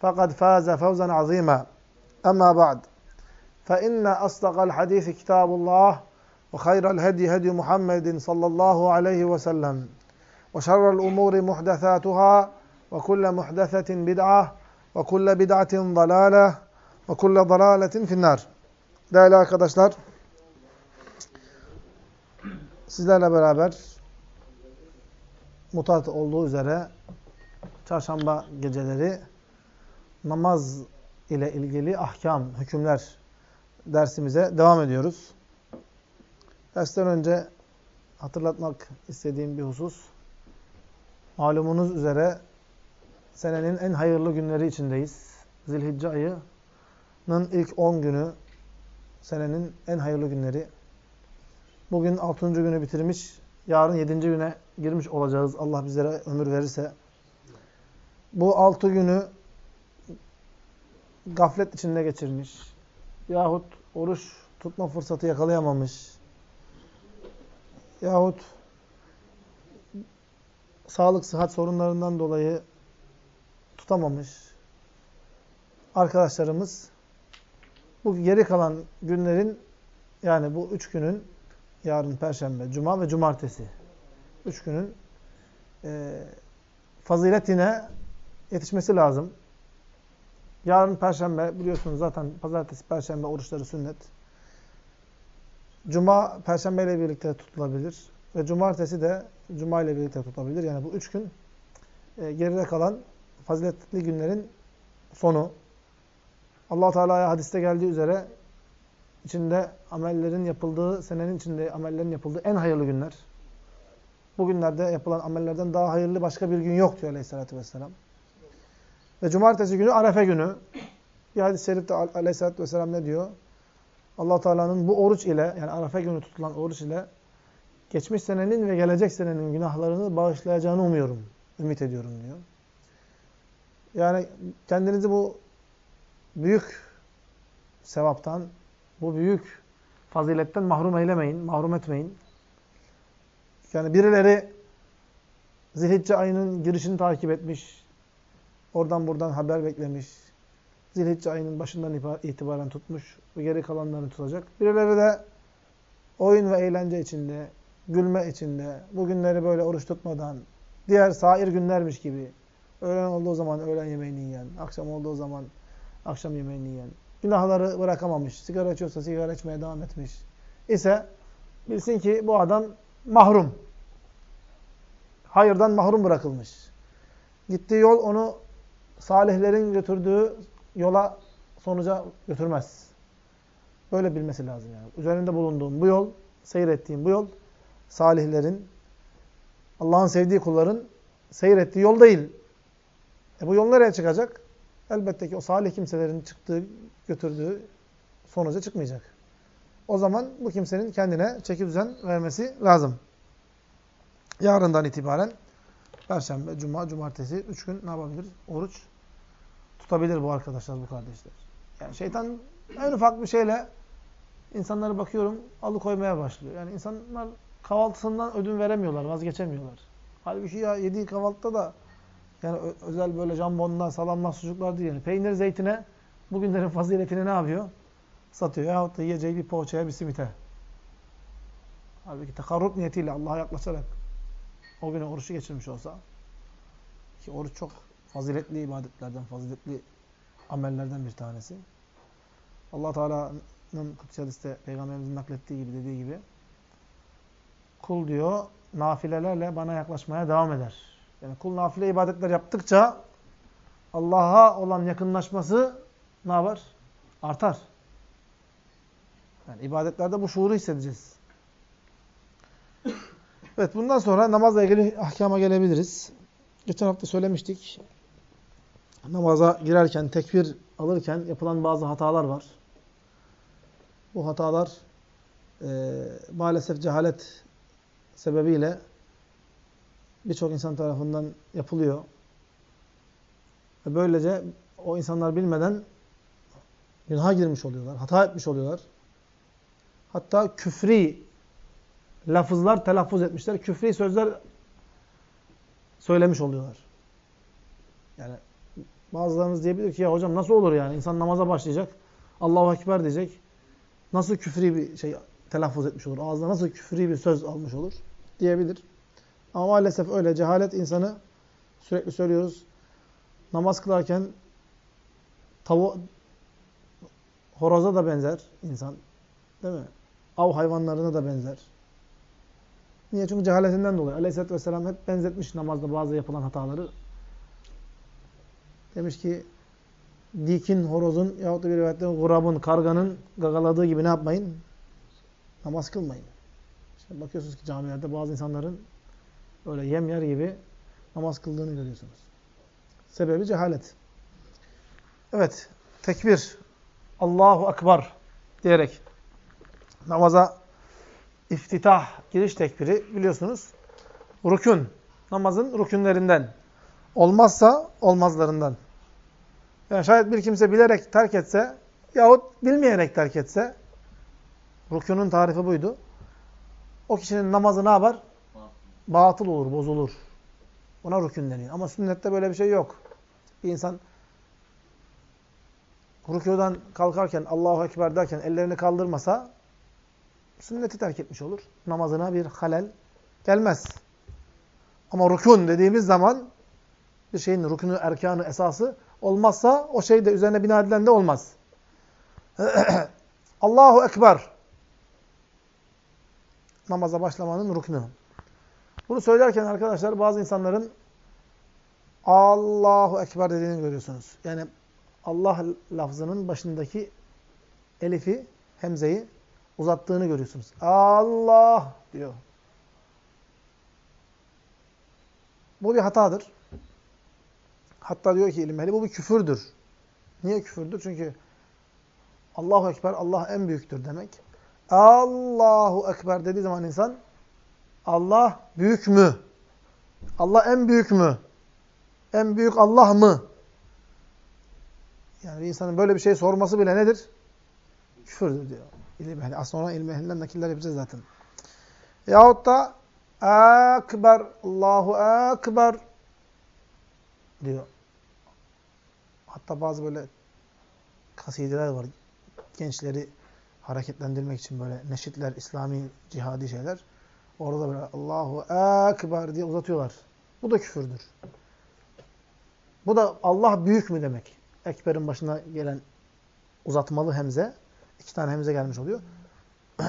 فقد فاز فوزا عظيما أما بعد فإن أصدق الحديث كتاب الله وخير الهدي هدي محمد صلى الله عليه وسلم وشر الأمور محدثاتها وكل محدثة بدعة وكل بدعة ضلالة وكل ضلالة في النار Değerli arkadaşlar, sizlerle beraber mutat olduğu üzere çarşamba geceleri namaz ile ilgili ahkam, hükümler dersimize devam ediyoruz. Dersten önce hatırlatmak istediğim bir husus, malumunuz üzere senenin en hayırlı günleri içindeyiz. Zilhicce ayının ilk 10 günü senenin en hayırlı günleri. Bugün 6. günü bitirmiş, yarın 7. güne girmiş olacağız Allah bizlere ömür verirse. Bu 6 günü gaflet içinde geçirmiş. Yahut oruç tutma fırsatı yakalayamamış. Yahut sağlık sıhhat sorunlarından dolayı tutamamış. Arkadaşlarımız bu geri kalan günlerin yani bu üç günün yarın perşembe, cuma ve cumartesi üç günün e, faziletine yetişmesi lazım. Yarın perşembe biliyorsunuz zaten pazartesi, perşembe oruçları sünnet. Cuma perşembe ile birlikte tutulabilir ve cumartesi de cuma ile birlikte tutulabilir. Yani bu üç gün e, geride kalan faziletli günlerin sonu. Allah Teala'ya hadiste geldiği üzere içinde amellerin yapıldığı, senenin içinde amellerin yapıldığı en hayırlı günler. Bugünlerde yapılan amellerden daha hayırlı başka bir gün yok diyor Aleyhisselatü Vesselam. Ve cumartesi günü Arefe günü. Bir hadis-i şerifte aleyhissalatü vesselam ne diyor? allah Teala'nın bu oruç ile yani Arefe günü tutulan oruç ile geçmiş senenin ve gelecek senenin günahlarını bağışlayacağını umuyorum. Ümit ediyorum diyor. Yani kendinizi bu büyük sevaptan, bu büyük faziletten mahrum eylemeyin, mahrum etmeyin. Yani birileri Zilhicce ayının girişini takip etmiş, Oradan buradan haber beklemiş. Zilhicce ayının başından itibaren tutmuş geri kalanlarını tutacak. Birileri de oyun ve eğlence içinde, gülme içinde, bugünleri böyle oruç tutmadan, diğer sair günlermiş gibi, öğlen olduğu zaman öğlen yemeğini yiyen, akşam olduğu zaman akşam yemeğini yiyen, günahları bırakamamış, sigara içiyorsa sigara içmeye devam etmiş ise bilsin ki bu adam mahrum. Hayırdan mahrum bırakılmış. Gittiği yol onu salihlerin götürdüğü yola sonuca götürmez. Böyle bilmesi lazım yani. Üzerinde bulunduğum bu yol, seyrettiğim bu yol salihlerin, Allah'ın sevdiği kulların seyrettiği yol değil. E bu yol nereye çıkacak? Elbette ki o salih kimselerin çıktığı, götürdüğü sonuca çıkmayacak. O zaman bu kimsenin kendine çeki düzen vermesi lazım. Yarından itibaren Perşembe, Cuma, Cumartesi üç gün ne yapabilir? Oruç tutabilir bu arkadaşlar, bu kardeşler. Yani şeytan en ufak bir şeyle insanlara bakıyorum alıkoymaya başlıyor. Yani insanlar kahvaltısından ödün veremiyorlar, vazgeçemiyorlar. Halbuki ya yediği kahvaltıda da yani özel böyle jambondan, salamdan, sucuklar değil. Yani peynir, zeytine bugünlerin faziletini ne yapıyor? Satıyor. Yahut da yiyeceği bir poğaçaya, bir simite. Halbuki tekarrub niyetiyle Allah'a yaklaşarak o güne oruçu geçirmiş olsa ki oruç çok faziletli ibadetlerden, faziletli amellerden bir tanesi. Allah Teala'nın kutsi hadiste peygamberimizin naklettiği gibi dediği gibi kul diyor nafilelerle bana yaklaşmaya devam eder. Yani kul nafile ibadetler yaptıkça Allah'a olan yakınlaşması ne yapar? Artar. Yani ibadetlerde bu şuuru hissedeceğiz. Evet bundan sonra namazla ilgili ahkama gelebiliriz. Geçen hafta söylemiştik. Namaza girerken, tekbir alırken yapılan bazı hatalar var. Bu hatalar e, maalesef cehalet sebebiyle birçok insan tarafından yapılıyor. Ve böylece o insanlar bilmeden günaha girmiş oluyorlar, hata etmiş oluyorlar. Hatta küfri lafızlar telaffuz etmişler, küfri sözler söylemiş oluyorlar. Yani bazılarınız diyebilir ki ya hocam nasıl olur yani? İnsan namaza başlayacak, Allahu Ekber diyecek. Nasıl küfri bir şey telaffuz etmiş olur? Ağzına nasıl küfri bir söz almış olur? Diyebilir. Ama maalesef öyle. Cehalet insanı sürekli söylüyoruz. Namaz kılarken tavu horoza da benzer insan. Değil mi? Av hayvanlarına da benzer. Niye? Çünkü cehaletinden dolayı. Aleyhisselatü Vesselam hep benzetmiş namazda bazı yapılan hataları. Demiş ki dikin, horozun yahut da bir rivayette gurabın, karganın gagaladığı gibi ne yapmayın? Namaz kılmayın. İşte bakıyorsunuz ki camilerde bazı insanların öyle yem yer gibi namaz kıldığını görüyorsunuz. Sebebi cehalet. Evet, tekbir. Allahu Ekber diyerek namaza iftitah, giriş tekbiri biliyorsunuz. Rükün, namazın rükünlerinden. Olmazsa olmazlarından. Yani şayet bir kimse bilerek terk etse yahut bilmeyerek terk etse rükünün tarifi buydu. O kişinin namazı ne yapar? Batıl olur, bozulur. Ona rükün deniyor. Ama sünnette böyle bir şey yok. Bir insan rükudan kalkarken, Allahu Ekber derken ellerini kaldırmasa sünneti terk etmiş olur. Namazına bir halel gelmez. Ama rükun dediğimiz zaman bir şeyin rükünü, erkanı, esası olmazsa o şey de üzerine bina edilen de olmaz. Allahu Ekber. Namaza başlamanın rüknü. Bunu söylerken arkadaşlar bazı insanların Allahu Ekber dediğini görüyorsunuz. Yani Allah lafzının başındaki elifi, hemzeyi uzattığını görüyorsunuz. Allah diyor. Bu bir hatadır. Hatta diyor ki ilim ehli bu bir küfürdür. Niye küfürdür? Çünkü Allahu Ekber, Allah en büyüktür demek. Allahu Ekber dediği zaman insan Allah büyük mü? Allah en büyük mü? En büyük Allah mı? Yani bir insanın böyle bir şey sorması bile nedir? Küfürdür diyor. İlim ehli. Aslında ona ilim ehlinden nakiller yapacağız zaten. Yahut da Ekber, Allahu Ekber diyor. Hatta bazı böyle kasideler var. Gençleri hareketlendirmek için böyle neşitler, İslami, cihadi şeyler. Orada böyle Allahu Ekber diye uzatıyorlar. Bu da küfürdür. Bu da Allah büyük mü demek. Ekber'in başına gelen uzatmalı hemze. iki tane hemze gelmiş oluyor.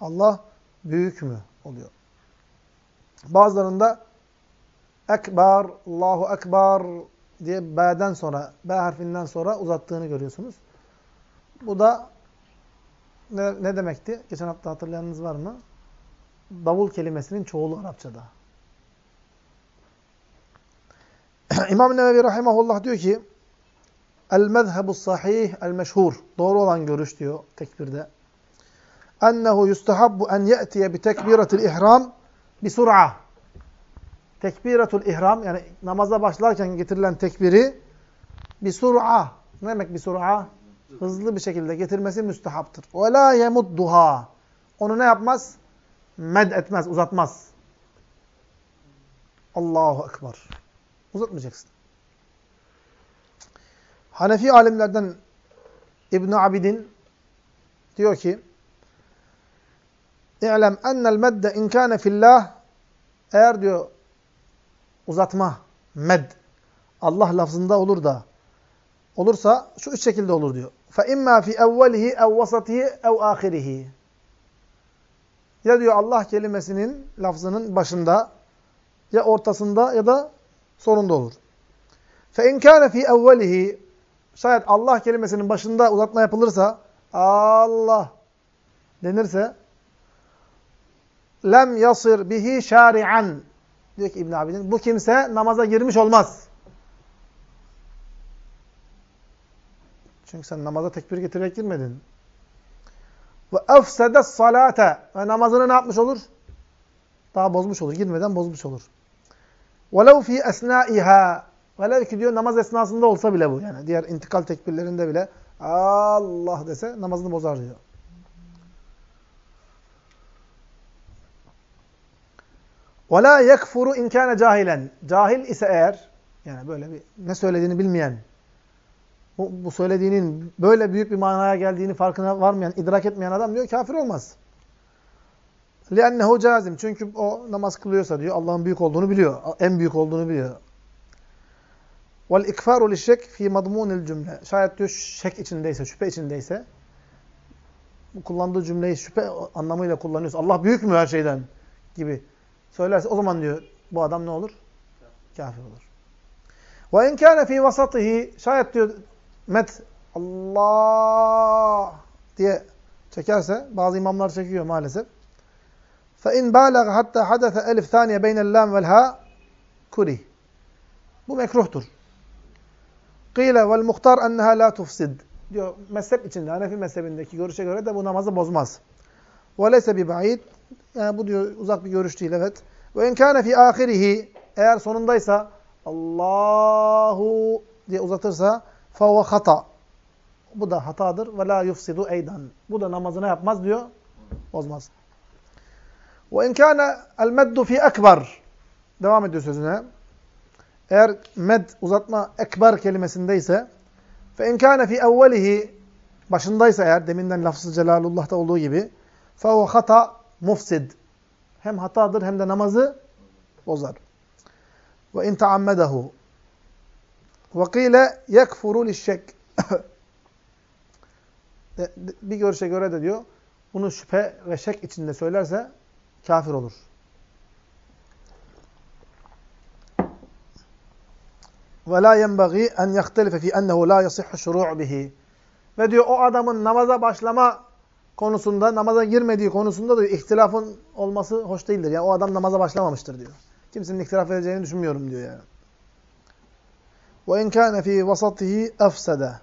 Allah büyük mü oluyor. Bazılarında Ekber, Allahu Ekber diye B'den sonra, B harfinden sonra uzattığını görüyorsunuz. Bu da ne, ne demekti? Geçen hafta hatırlayanınız var mı? Davul kelimesinin çoğulu Arapçada. İmam Nevevi Rahimahullah diyor ki El-mezhebu sahih el-meşhur. Doğru olan görüş diyor tekbirde. Ennehu yustahabbu en ye'tiye bi tekbiratil ihram bi sur'a. Tekbiratul ihram yani namaza başlarken getirilen tekbiri bir sur'a. Ne demek bir sur'a? Hızlı bir şekilde getirmesi müstehaptır. Ve la yemudduha. Onu ne yapmaz? Med etmez, uzatmaz. Allahu Ekber. Uzatmayacaksın. Hanefi alimlerden İbn Abidin diyor ki: "İ'lem enel medde in kana fillah" Eğer diyor uzatma, med, Allah lafzında olur da olursa şu üç şekilde olur diyor. فَاِمَّا فِي اَوَّلِهِ اَوْ وَسَطِهِ اَوْ آخِرِهِ Ya diyor Allah kelimesinin lafzının başında, ya ortasında ya da sonunda olur. فَاِنْ كَانَ فِي اَوَّلِهِ Şayet Allah kelimesinin başında uzatma yapılırsa, Allah denirse, lem yasir bihi şari'an diyor ki İbn Abidin bu kimse namaza girmiş olmaz. Çünkü sen namaza tekbir getirerek girmedin. Ve efsede salate ve namazını ne yapmış olur? Daha bozmuş olur. Girmeden bozmuş olur. Velev fi esnaiha velev ki diyor namaz esnasında olsa bile bu. Yani diğer intikal tekbirlerinde bile Allah dese namazını bozar diyor. وَلَا يَكْفُرُ اِنْ كَانَ cahilen. Cahil ise eğer, yani böyle bir ne söylediğini bilmeyen, bu, bu söylediğinin böyle büyük bir manaya geldiğini farkına varmayan, idrak etmeyen adam diyor kafir olmaz. لِأَنَّهُ cazim. Çünkü o namaz kılıyorsa diyor Allah'ın büyük olduğunu biliyor. En büyük olduğunu biliyor. وَالْاِكْفَارُ لِشَّكْ ف۪ي مَضْمُونِ الْجُمْلَ Şayet diyor şek içindeyse, şüphe içindeyse, bu kullandığı cümleyi şüphe anlamıyla kullanıyorsa, Allah büyük mü her şeyden gibi söylerse o zaman diyor bu adam ne olur? Kafir olur. Ve in kana fi vasatihi şayet diyor met Allah diye çekerse bazı imamlar çekiyor maalesef. Fe in balagha hatta hadasa elif thaniye beynel lam vel ha kurih. Bu mekruhtur. Kıyle vel muhtar enneha la tufsid. Diyor mezhep içinde, Hanefi mezhebindeki görüşe göre de bu namazı bozmaz. Ve leyse bi ba'id yani bu diyor uzak bir görüş değil evet. Ve enkâne fi âhirihi eğer sonundaysa Allahu diye uzatırsa fevve hata. Bu da hatadır. Ve la yufsidu eydan. Bu da namazına yapmaz diyor. Bozmaz. Ve enkâne el meddu fi ekber. Devam ediyor sözüne. Eğer med uzatma ekber kelimesindeyse fe inkâne fi evvelihi başındaysa eğer deminden lafzı celalullah'ta olduğu gibi fe hata mufsid. Hem hatadır hem de namazı bozar. Ve in taammedahu ve kıyle yekfuru lişşek. Bir görüşe göre de diyor, bunu şüphe ve şek içinde söylerse kafir olur. Ve la yenbagî en yehtelife fi ennehu la yasihhu şurû'u bihi. Ve diyor o adamın namaza başlama konusunda, namaza girmediği konusunda da ihtilafın olması hoş değildir. Yani o adam namaza başlamamıştır diyor. Kimsenin ihtilaf edeceğini düşünmüyorum diyor yani. وَاِنْ كَانَ ف۪ي وَسَطِهِ اَفْسَدَ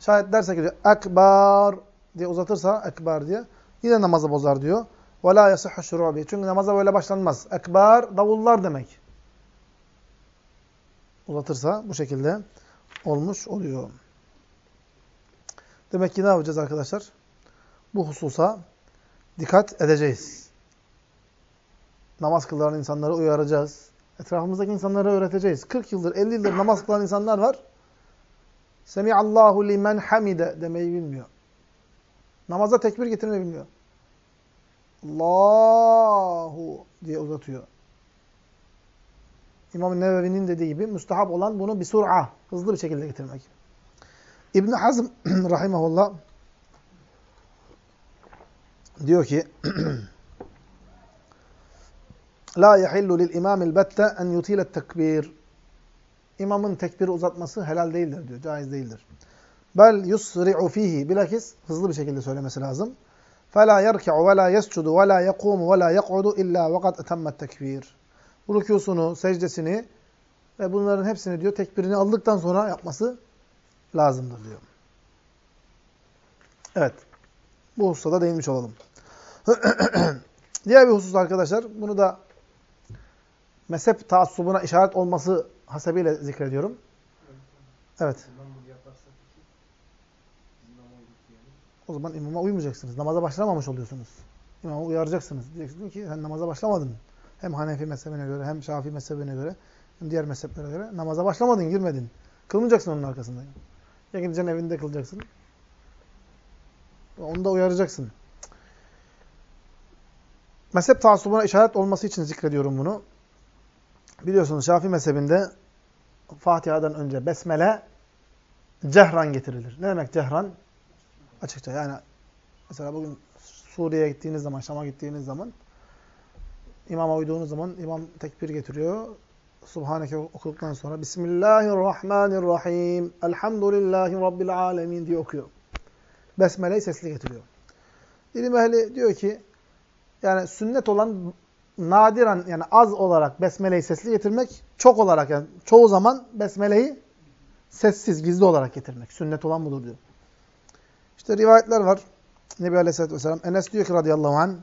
Şayet derse ki ekbar diye uzatırsa ekbar diye yine namazı bozar diyor. وَلَا يَصِحُ شُرُعُ Çünkü namaza böyle başlanmaz. Ekbar davullar demek. Uzatırsa bu şekilde olmuş oluyor. Demek ki ne yapacağız arkadaşlar? Bu hususa dikkat edeceğiz. Namaz kılan insanları uyaracağız. Etrafımızdaki insanlara öğreteceğiz. 40 yıldır, 50 yıldır namaz kılan insanlar var. Semiallahu limen hamide demeyi bilmiyor. Namaza tekbir getirmeyi bilmiyor. Allahu diye uzatıyor. İmam Nevevi'nin dediği gibi müstahap olan bunu bir sur'a, hızlı bir şekilde getirmek. İbn Hazm rahimehullah diyor ki La yahillu lil imamil bette en yutile tekbir. İmamın tekbiri uzatması helal değildir diyor. Caiz değildir. Bel yusri'u fihi. Bilakis hızlı bir şekilde söylemesi lazım. فَلَا يَرْكَعُ وَلَا يَسْجُدُ وَلَا يَقُومُ وَلَا يَقْعُدُ اِلَّا وَقَدْ اَتَمَّ التَّكْبِيرِ Rükusunu, secdesini ve bunların hepsini diyor tekbirini aldıktan sonra yapması lazımdır diyor. Evet. Bu hususta değinmiş olalım. Diğer bir husus arkadaşlar. Bunu da mezhep taassubuna işaret olması hasebiyle zikrediyorum. Evet. O zaman imama uymayacaksınız. Namaza başlamamış oluyorsunuz. İmamı uyaracaksınız. Diyeceksiniz ki sen namaza başlamadın. Hem Hanefi mezhebine göre, hem Şafii mezhebine göre, hem diğer mezheplere göre namaza başlamadın, girmedin. Kılmayacaksın onun arkasında. Ya gideceksin evinde kılacaksın. Onu da uyaracaksın. Mezhep taassubuna işaret olması için zikrediyorum bunu. Biliyorsunuz Şafii mezhebinde Fatiha'dan önce Besmele'nin cehran getirilir. Ne demek cehran? Açıkça yani mesela bugün Suriye'ye gittiğiniz zaman, Şam'a gittiğiniz zaman imama uyduğunuz zaman imam tekbir getiriyor. Subhaneke okuduktan sonra Bismillahirrahmanirrahim. Elhamdülillahi Rabbil alemin diye okuyor. Besmele'yi sesli getiriyor. İlim ehli diyor ki yani sünnet olan nadiren yani az olarak Besmele'yi sesli getirmek, çok olarak yani çoğu zaman Besmele'yi sessiz, gizli olarak getirmek. Sünnet olan budur diyor. İşte rivayetler var. Nebi Aleyhisselatü Vesselam. Enes diyor ki radıyallahu anh.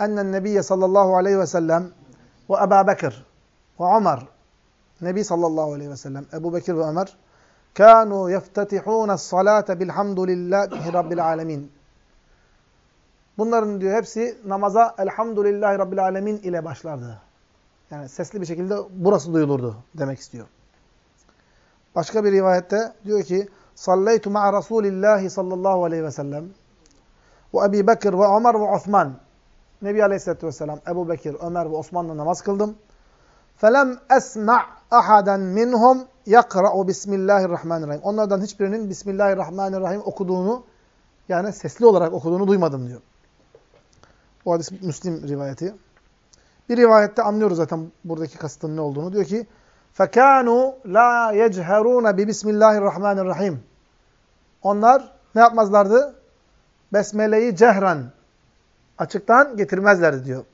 Ennen Nebiye sallallahu aleyhi ve sellem ve Ebu Bekir ve Ömer. Nebi sallallahu aleyhi ve sellem, Ebu Bekir ve Ömer kânû yeftetihûne salâte bilhamdülillahi rabbil alemin. Bunların diyor hepsi namaza elhamdülillahi rabbil alemin ile başlardı. Yani sesli bir şekilde burası duyulurdu demek istiyor. Başka bir rivayette diyor ki Salleytu ma'a Rasulillahi sallallahu aleyhi ve sellem ve Ebi Bekir ve Ömer ve Osman. Nebi Aleyhisselatü Vesselam Ebu Bekir, Ömer ve Osman'la namaz kıldım. Felem esma' ahaden minhum yakra'u bismillahirrahmanirrahim. Onlardan hiçbirinin Bismillahirrahmanirrahim okuduğunu yani sesli olarak okuduğunu duymadım diyor. Bu hadis Müslim rivayeti. Bir rivayette anlıyoruz zaten buradaki kastın ne olduğunu. Diyor ki فَكَانُوا لَا يَجْهَرُونَ بِبِسْمِ Onlar ne yapmazlardı? Besmele'yi cehren, açıktan getirmezlerdi diyor.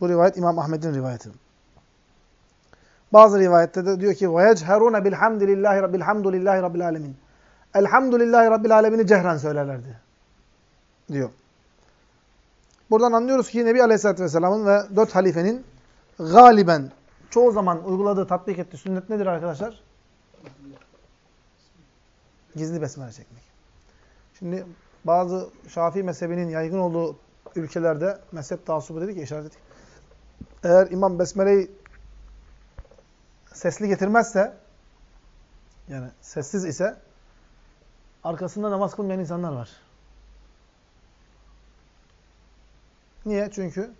Bu rivayet İmam Ahmet'in rivayeti. Bazı rivayette de diyor ki وَيَجْهَرُونَ بِالْحَمْدِ لِلّٰهِ بِالْحَمْدُ لِلّٰهِ رَبِّ الْعَالَمِينَ Elhamdülillahi Rabbil Alemin'i cehren söylerlerdi. Diyor. Buradan anlıyoruz ki Nebi Aleyhisselatü Vesselam'ın ve dört halifenin galiben çoğu zaman uyguladığı, tatbik ettiği sünnet nedir arkadaşlar? Gizli besmele çekmek. Şimdi bazı Şafii mezhebinin yaygın olduğu ülkelerde mezhep taassubu dedik ya işaret ettik. Eğer imam besmeleyi sesli getirmezse yani sessiz ise arkasında namaz kılmayan insanlar var. Niye? Çünkü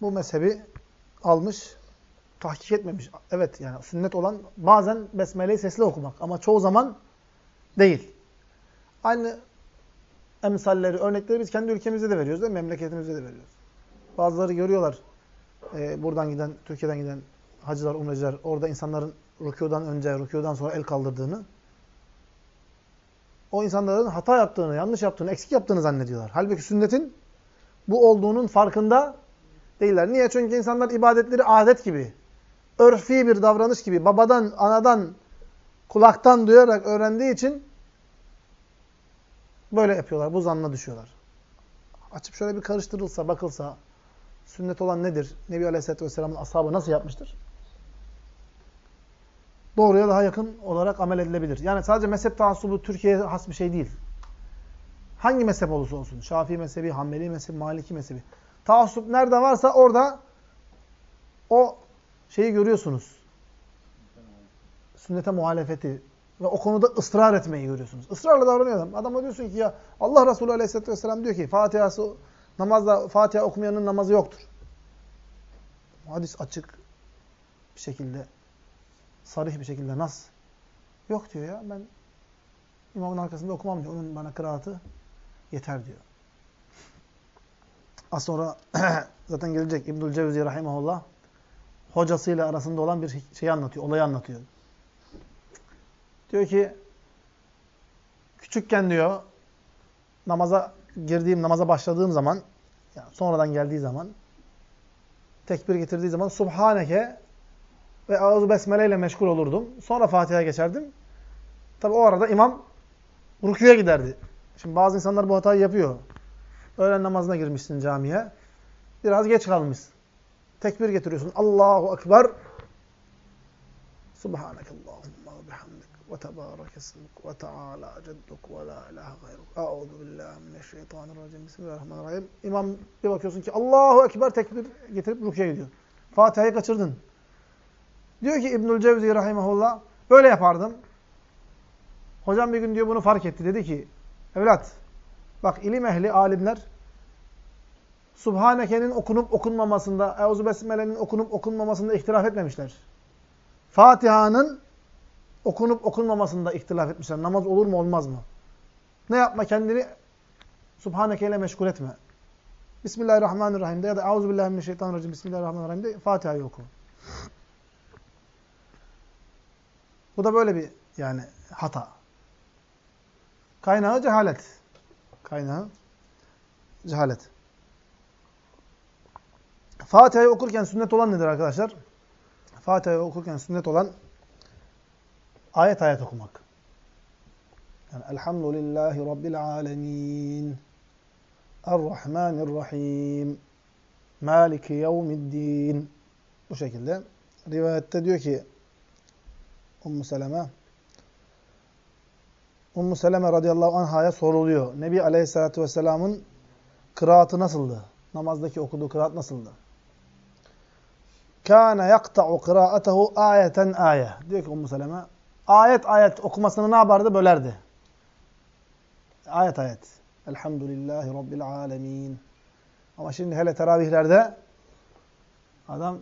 bu mezhebi almış, tahkik etmemiş. Evet yani sünnet olan bazen Besmele'yi sesli okumak ama çoğu zaman değil. Aynı emsalleri, örnekleri biz kendi ülkemizde de veriyoruz değil mi? Memleketimizde de veriyoruz. Bazıları görüyorlar e, buradan giden, Türkiye'den giden hacılar, umreciler orada insanların rükudan önce, rükudan sonra el kaldırdığını o insanların hata yaptığını, yanlış yaptığını, eksik yaptığını zannediyorlar. Halbuki sünnetin bu olduğunun farkında değiller. Niye? Çünkü insanlar ibadetleri adet gibi, örfi bir davranış gibi, babadan, anadan, kulaktan duyarak öğrendiği için böyle yapıyorlar. Bu zanna düşüyorlar. Açıp şöyle bir karıştırılsa, bakılsa, sünnet olan nedir? Nebi Aleyhisselatü Vesselam'ın ashabı nasıl yapmıştır? Doğruya daha yakın olarak amel edilebilir. Yani sadece mezhep taassubu Türkiye'ye has bir şey değil. Hangi mezhep olursa olsun. Şafii mezhebi, Hanbeli mezhebi, Maliki mezhebi. Taassup nerede varsa orada o şeyi görüyorsunuz. Sünnete muhalefeti ve o konuda ısrar etmeyi görüyorsunuz. Israrla davranıyor adam. Adama diyorsun ki ya Allah Resulü Aleyhisselatü Vesselam diyor ki Fatiha'sı namazda Fatiha okumayanın namazı yoktur. Hadis açık bir şekilde sarih bir şekilde nas yok diyor ya. Ben imamın arkasında okumam diyor. Onun bana kıraatı yeter diyor. Az sonra zaten gelecek İbnül Cevzi rahimahullah hocasıyla arasında olan bir şeyi anlatıyor, olayı anlatıyor. Diyor ki küçükken diyor namaza girdiğim, namaza başladığım zaman yani sonradan geldiği zaman tekbir getirdiği zaman Subhaneke ve ağzı besmele ile meşgul olurdum. Sonra Fatiha'ya geçerdim. Tabi o arada imam rüküye giderdi. Şimdi bazı insanlar bu hatayı yapıyor. Öğlen namazına girmişsin camiye. Biraz geç kalmışsın. Tekbir getiriyorsun. Allahu Ekber. Subhanakallahumma bihamdik ve tebarek esmuk ve teala cedduk ve la ilahe gayruk. Euzu billahi mineşşeytanirracim. Bismillahirrahmanirrahim. İmam bir bakıyorsun ki Allahu Ekber tekbir getirip rukiye gidiyor. Fatiha'yı kaçırdın. Diyor ki İbnül Cevzi rahimahullah böyle yapardım. Hocam bir gün diyor bunu fark etti. Dedi ki evlat bak ilim ehli alimler Subhaneke'nin okunup okunmamasında, Euzu Besmele'nin okunup okunmamasında ihtilaf etmemişler. Fatiha'nın okunup okunmamasında ihtilaf etmişler. Namaz olur mu olmaz mı? Ne yapma kendini Subhaneke ile meşgul etme. Bismillahirrahmanirrahim de ya da Euzubillahimineşşeytanirracim Bismillahirrahmanirrahim de Fatiha'yı oku. Bu da böyle bir yani hata. Kaynağı cehalet. Kaynağı cehalet. Fatiha'yı okurken sünnet olan nedir arkadaşlar? Fatiha'yı okurken sünnet olan ayet ayet okumak. Yani Elhamdülillahi Rabbil alemin. Errahmanirrahim. Maliki yevmiddin. Bu şekilde. Rivayette diyor ki Ummu Seleme Ummu Seleme radıyallahu anh'a soruluyor. Nebi Aleyhisselatü Vesselam'ın kıraatı nasıldı? Namazdaki okuduğu kıraat nasıldı? Kâne yakta'u kıraatehu ayeten aye. Diyor ki Ummu Seleme, ayet ayet okumasını ne yapardı? Bölerdi. Ayet ayet. Elhamdülillahi Rabbil alemin. Ama şimdi hele teravihlerde adam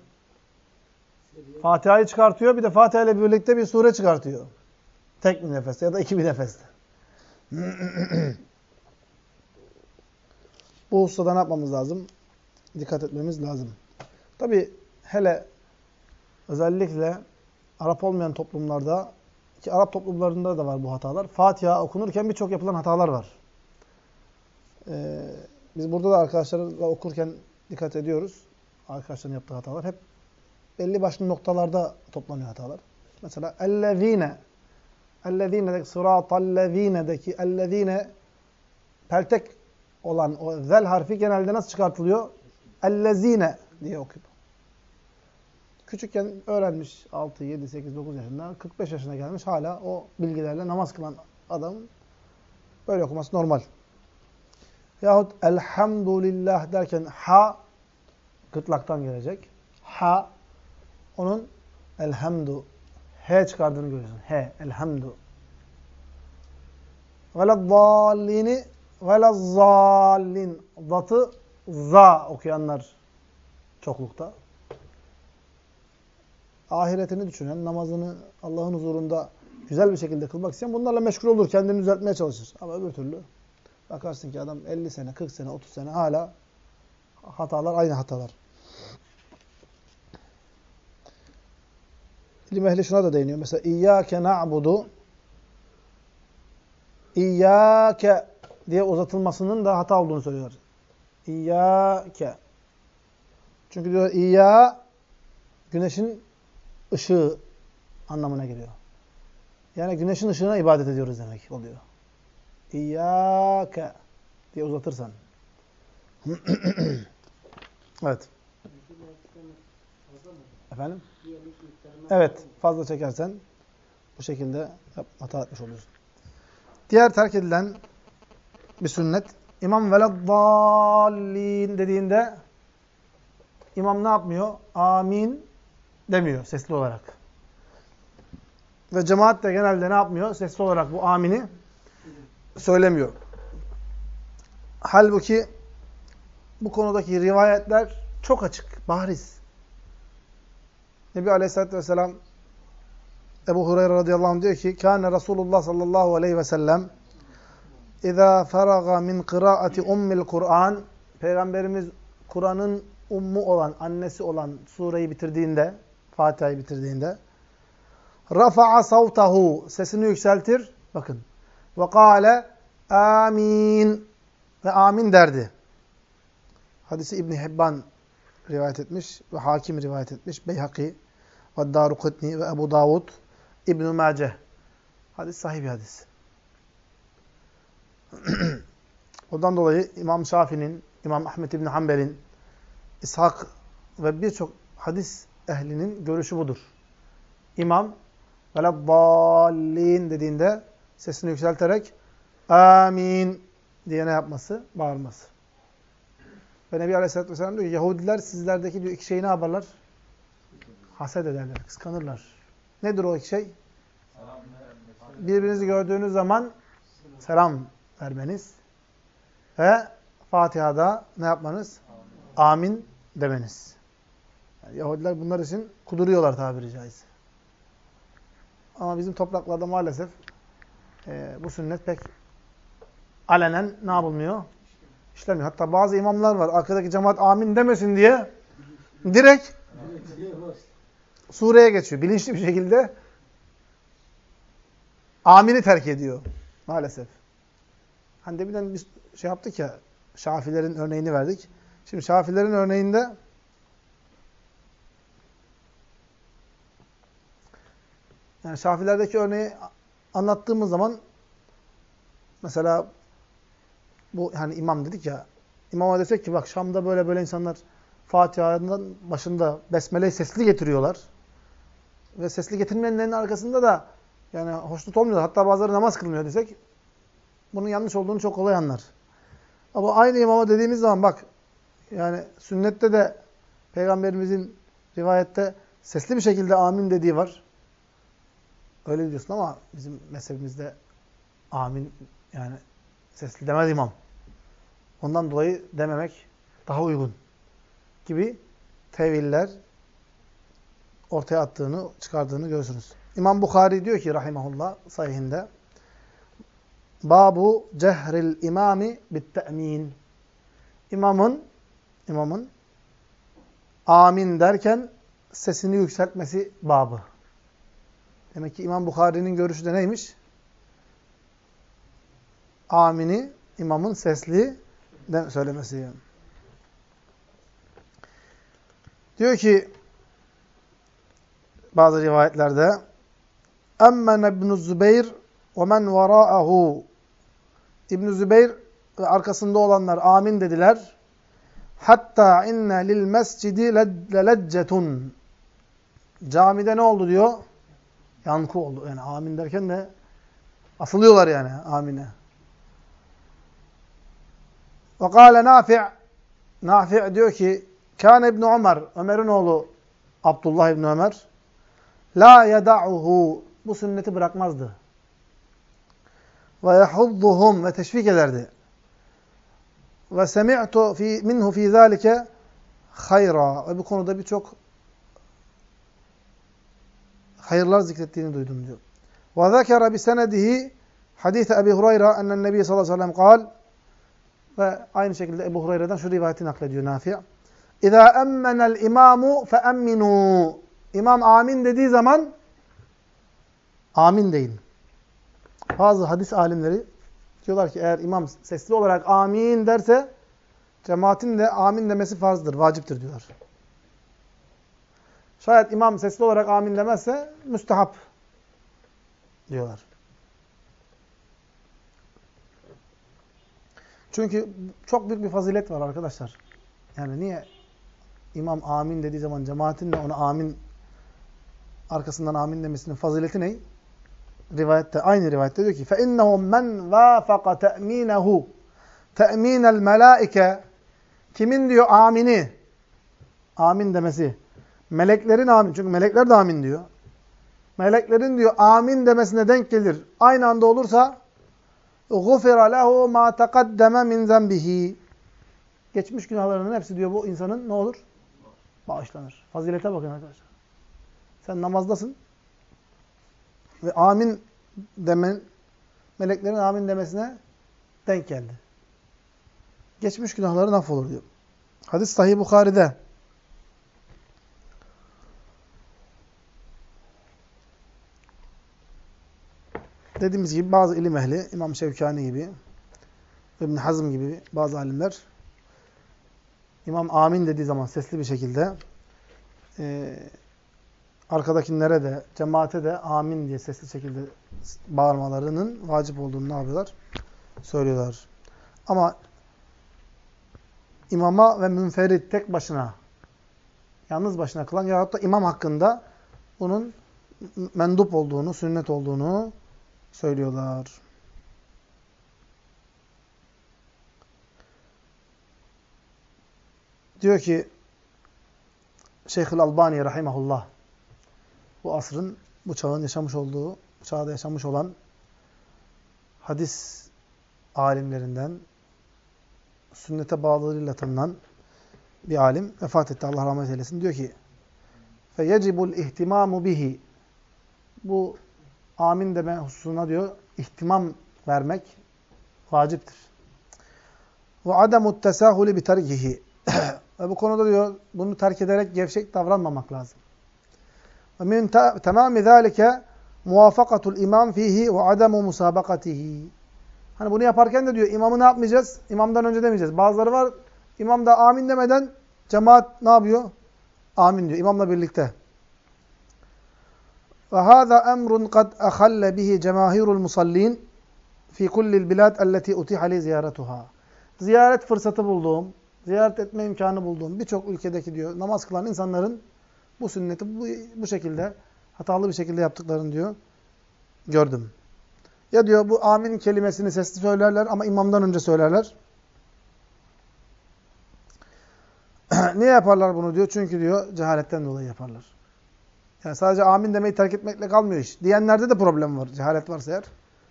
Fatiha'yı çıkartıyor. Bir de Fatiha ile birlikte bir sure çıkartıyor. Tek bir nefeste ya da iki bir nefeste. Bu hususada ne yapmamız lazım? Dikkat etmemiz lazım. Tabi hele özellikle Arap olmayan toplumlarda ki Arap toplumlarında da var bu hatalar. Fatiha okunurken birçok yapılan hatalar var. Ee, biz burada da arkadaşlarla okurken dikkat ediyoruz. Arkadaşların yaptığı hatalar hep belli başlı noktalarda toplanıyor hatalar. Mesela ellezine ellezine'deki sıratallezine'deki ellezine peltek olan o zel harfi genelde nasıl çıkartılıyor? Ellezine diye okuyor. Küçükken öğrenmiş 6, 7, 8, 9 yaşında, 45 yaşına gelmiş hala o bilgilerle namaz kılan adam böyle okuması normal. Yahut elhamdülillah derken ha gırtlaktan gelecek. Ha onun elhamdu he çıkardığını görüyorsun. He, elhamdu. Velezzallini velezzallin. Zatı za okuyanlar çoklukta. Ahiretini düşünen, namazını Allah'ın huzurunda güzel bir şekilde kılmak isteyen bunlarla meşgul olur. Kendini düzeltmeye çalışır. Ama öbür türlü bakarsın ki adam 50 sene, 40 sene, 30 sene hala hatalar aynı hatalar. İlim ehli şuna da değiniyor. Mesela İyyâke na'budu İyyâke diye uzatılmasının da hata olduğunu söylüyor. İyyâke. Çünkü diyor İyyâ güneşin ışığı anlamına geliyor. Yani güneşin ışığına ibadet ediyoruz demek oluyor. İyyâke diye uzatırsan. evet. Efendim? Evet. Fazla çekersen bu şekilde hata etmiş oluyorsun. Diğer terk edilen bir sünnet. İmam veleddallin dediğinde imam ne yapmıyor? Amin demiyor sesli olarak. Ve cemaat de genelde ne yapmıyor? Sesli olarak bu amini söylemiyor. Halbuki bu konudaki rivayetler çok açık, bariz. Nebi Aleyhisselatü Vesselam Ebu Hureyre radıyallahu anh diyor ki Kâne Resulullah sallallahu aleyhi ve sellem İzâ feraga min kıraati ummil Kur'an Peygamberimiz Kur'an'ın ummu olan, annesi olan sureyi bitirdiğinde, Fatiha'yı bitirdiğinde rafa'a savtahu sesini yükseltir. Bakın. Ve kâle amin ve amin derdi. Hadisi İbn Hibban rivayet etmiş ve Hakim rivayet etmiş. Beyhaki ve Darukutni ve Ebu Davud İbn-i Mace. Hadis sahih bir hadis. Ondan dolayı İmam Şafii'nin, İmam Ahmet İbn Hanbel'in, İshak ve birçok hadis ehlinin görüşü budur. İmam veleddallin dediğinde sesini yükselterek amin diye ne yapması? Bağırması. Ve Nebi Aleyhisselatü Vesselam diyor Yahudiler sizlerdeki diyor iki şeyi ne yaparlar? Haset ederler, kıskanırlar. Nedir o şey? Birbirinizi gördüğünüz zaman selam vermeniz ve Fatiha'da ne yapmanız? Amin demeniz. Yani Yahudiler bunlar için kuduruyorlar tabiri caizse. Ama bizim topraklarda maalesef e, bu sünnet pek alenen ne yapılmıyor? İşlemiyor. Hatta bazı imamlar var. Arkadaki cemaat amin demesin diye direkt sureye geçiyor. Bilinçli bir şekilde amini terk ediyor. Maalesef. Hani deminden biz şey yaptık ya Şafilerin örneğini verdik. Şimdi Şafilerin örneğinde yani Şafilerdeki örneği anlattığımız zaman mesela bu hani imam dedik ya imama desek ki bak Şam'da böyle böyle insanlar Fatiha'nın başında besmeleyi sesli getiriyorlar. Ve sesli getirmeyenlerin arkasında da yani hoşnut olmuyorlar. Hatta bazıları namaz kılmıyor desek bunun yanlış olduğunu çok kolay anlar. Ama aynı imama dediğimiz zaman bak yani sünnette de peygamberimizin rivayette sesli bir şekilde amin dediği var. Öyle diyorsun ama bizim mezhebimizde amin yani sesli demez imam. Ondan dolayı dememek daha uygun gibi teviller ortaya attığını, çıkardığını görürsünüz. İmam Bukhari diyor ki rahimahullah sahihinde Babu cehril imami bitte'min. İmamın imamın amin derken sesini yükseltmesi babı. Demek ki İmam Bukhari'nin görüşü de neymiş? Amini imamın sesli söylemesi. Diyor ki bazı rivayetlerde Emmen ibn Zübeyir ve men vara'ahu İbn Zübeyir ve arkasında olanlar amin dediler. Hatta inne lil mescidi leleccetun. Camide ne oldu diyor? Yankı oldu. Yani amin derken de asılıyorlar yani amine. Ve kâle Nafi' Nafi' diyor ki Kâne İbn Ömer, Ömer'in oğlu Abdullah İbn Ömer la yeda'uhu bu sünneti bırakmazdı. Ve yahudduhum ve teşvik ederdi. Ve semi'tu fi minhu fi zalike hayra ve bu konuda birçok hayırlar zikrettiğini duydum diyor. Ve zekere bi senedihi hadis Ebi Hureyre ennen Nebi sallallahu aleyhi ve sellem kal ve aynı şekilde Ebu Hureyre'den şu rivayeti naklediyor Nafi'. İza emmenel imamu fe emminu. İmam amin dediği zaman amin deyin. Bazı hadis alimleri diyorlar ki eğer imam sesli olarak amin derse cemaatin de amin demesi farzdır, vaciptir diyorlar. Şayet imam sesli olarak amin demezse müstehap diyorlar. Çünkü çok büyük bir fazilet var arkadaşlar. Yani niye imam amin dediği zaman cemaatin de ona amin arkasından amin demesinin fazileti ne? Rivayette aynı rivayette diyor ki فَاِنَّهُ مَنْ وَافَقَ تَأْم۪ينَهُ تَأْم۪ينَ الْمَلَائِكَ Kimin diyor amini? Amin demesi. Meleklerin amin. Çünkü melekler de amin diyor. Meleklerin diyor amin demesine denk gelir. Aynı anda olursa غُفِرَ لَهُ مَا تَقَدَّمَ مِنْ ذَنْبِهِ Geçmiş günahlarının hepsi diyor bu insanın ne olur? Bağışlanır. Fazilete bakın arkadaşlar. Sen namazdasın. Ve amin demen, meleklerin amin demesine denk geldi. Geçmiş günahları affolur diyor. Hadis Sahih Bukhari'de. Dediğimiz gibi bazı ilim ehli, İmam Şevkani gibi, İbn Hazm gibi bazı alimler İmam amin dediği zaman sesli bir şekilde e, arkadakilere de, cemaate de amin diye sesli şekilde bağırmalarının vacip olduğunu ne yapıyorlar? Söylüyorlar. Ama imama ve münferit tek başına, yalnız başına kılan yahut da imam hakkında bunun mendup olduğunu, sünnet olduğunu söylüyorlar. Diyor ki Şeyhül Albani rahimahullah bu asrın, bu çağın yaşamış olduğu, bu çağda yaşamış olan hadis alimlerinden, sünnete bağlılığıyla tanınan bir alim vefat etti. Allah rahmet eylesin. Diyor ki فَيَجِبُ الْاِهْتِمَامُ bihi Bu amin deme hususuna diyor ihtimam vermek vaciptir. Ve ademut tesahuli bi terkihi. Ve bu konuda diyor bunu terk ederek gevşek davranmamak lazım. Min tamami zalike muvafakatul imam fihi ve ademu musabakatihi. Hani bunu yaparken de diyor imamı ne yapmayacağız? İmamdan önce demeyeceğiz. Bazıları var imam da amin demeden cemaat ne yapıyor? Amin diyor imamla birlikte. Ve hâzâ emrun kad ahalle bihi cemâhirul musallin fi kullil bilad elleti utiha li ziyaretuha. Ziyaret fırsatı bulduğum, ziyaret etme imkanı bulduğum birçok ülkedeki diyor namaz kılan insanların bu sünneti bu, bu şekilde hatalı bir şekilde yaptıklarını diyor gördüm. Ya diyor bu amin kelimesini sesli söylerler ama imamdan önce söylerler. Niye yaparlar bunu diyor? Çünkü diyor cehaletten dolayı yaparlar. Yani sadece amin demeyi terk etmekle kalmıyor iş. Diyenlerde de problem var. Cehalet varsa eğer.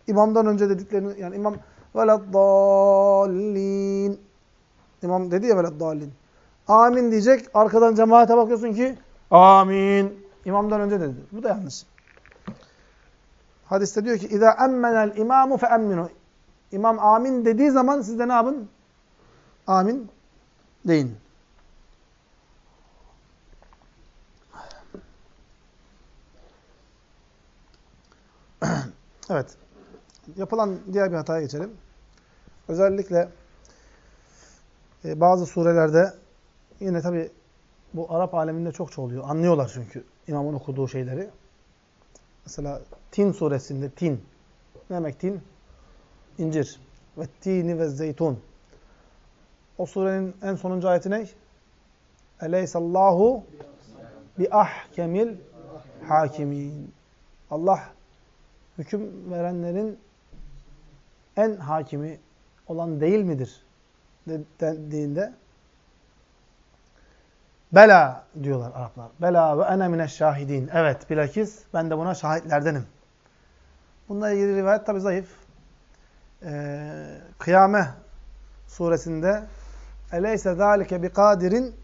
İmamdan önce dediklerini yani imam veleddallin İmam dedi ya veleddallin. Amin diyecek. Arkadan cemaate bakıyorsun ki amin. İmamdan önce dedi. Bu da yanlış. Hadiste diyor ki اِذَا اَمَّنَ الْاِمَامُ فَاَمِّنُوا İmam amin dediği zaman siz de ne yapın? Amin deyin. evet. Yapılan diğer bir hataya geçelim. Özellikle e, bazı surelerde yine tabi bu Arap aleminde çok oluyor. Anlıyorlar çünkü imamın okuduğu şeyleri. Mesela Tin suresinde tin. Ne demek tin? İncir. Ve tini ve zeytun. O surenin en sonuncu ayeti ne? Eleysallahu bi ahkemil hakimin. Allah hüküm verenlerin en hakimi olan değil midir? dediğinde Bela diyorlar Araplar. Bela ve ene mine şahidin. Evet bilakis ben de buna şahitlerdenim. Bununla ilgili rivayet tabi zayıf. Ee, Kıyame suresinde Eleyse zâlike biqadirin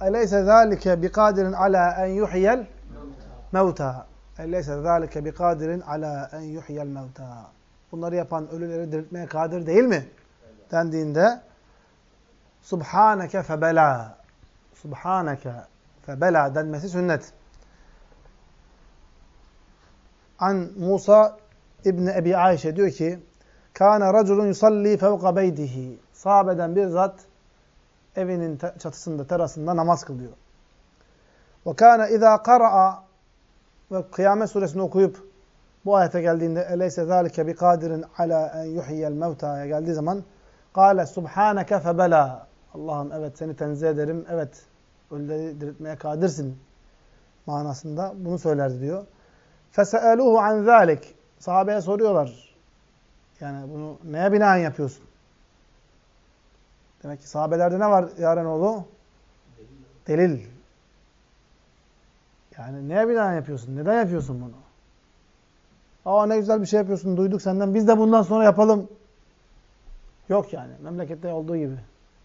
Eleyse zâlike biqadirin ala en yuhyel mevta. Eleyse zâlike biqadirin ala en yuhyel mevta. Bunları yapan ölüleri diriltmeye kadir değil mi? Dendiğinde Subhaneke febela. Subhaneke febela denmesi sünnet. An Musa İbni Ebi Ayşe diyor ki Kâne raculun yusalli fevka beydihi. Sahabeden bir zat evinin çatısında, terasında namaz kılıyor. Ve kâne izâ kara'a ve Kıyamet suresini okuyup bu ayete geldiğinde eleyse zâlike bi kadirin ala en yuhiyyel mevta'ya geldiği zaman Kâle subhaneke febela. Allah'ım evet seni tenzih ederim. Evet ölüleri diriltmeye kadirsin manasında bunu söylerdi diyor. فَسَأَلُوهُ عَنْ ذَٰلِكِ Sahabeye soruyorlar. Yani bunu neye binaen yapıyorsun? Demek ki sahabelerde ne var Yarenoğlu? Delil. Delil. Yani neye binaen yapıyorsun? Neden yapıyorsun bunu? Aa ne güzel bir şey yapıyorsun. Duyduk senden. Biz de bundan sonra yapalım. Yok yani. Memlekette olduğu gibi.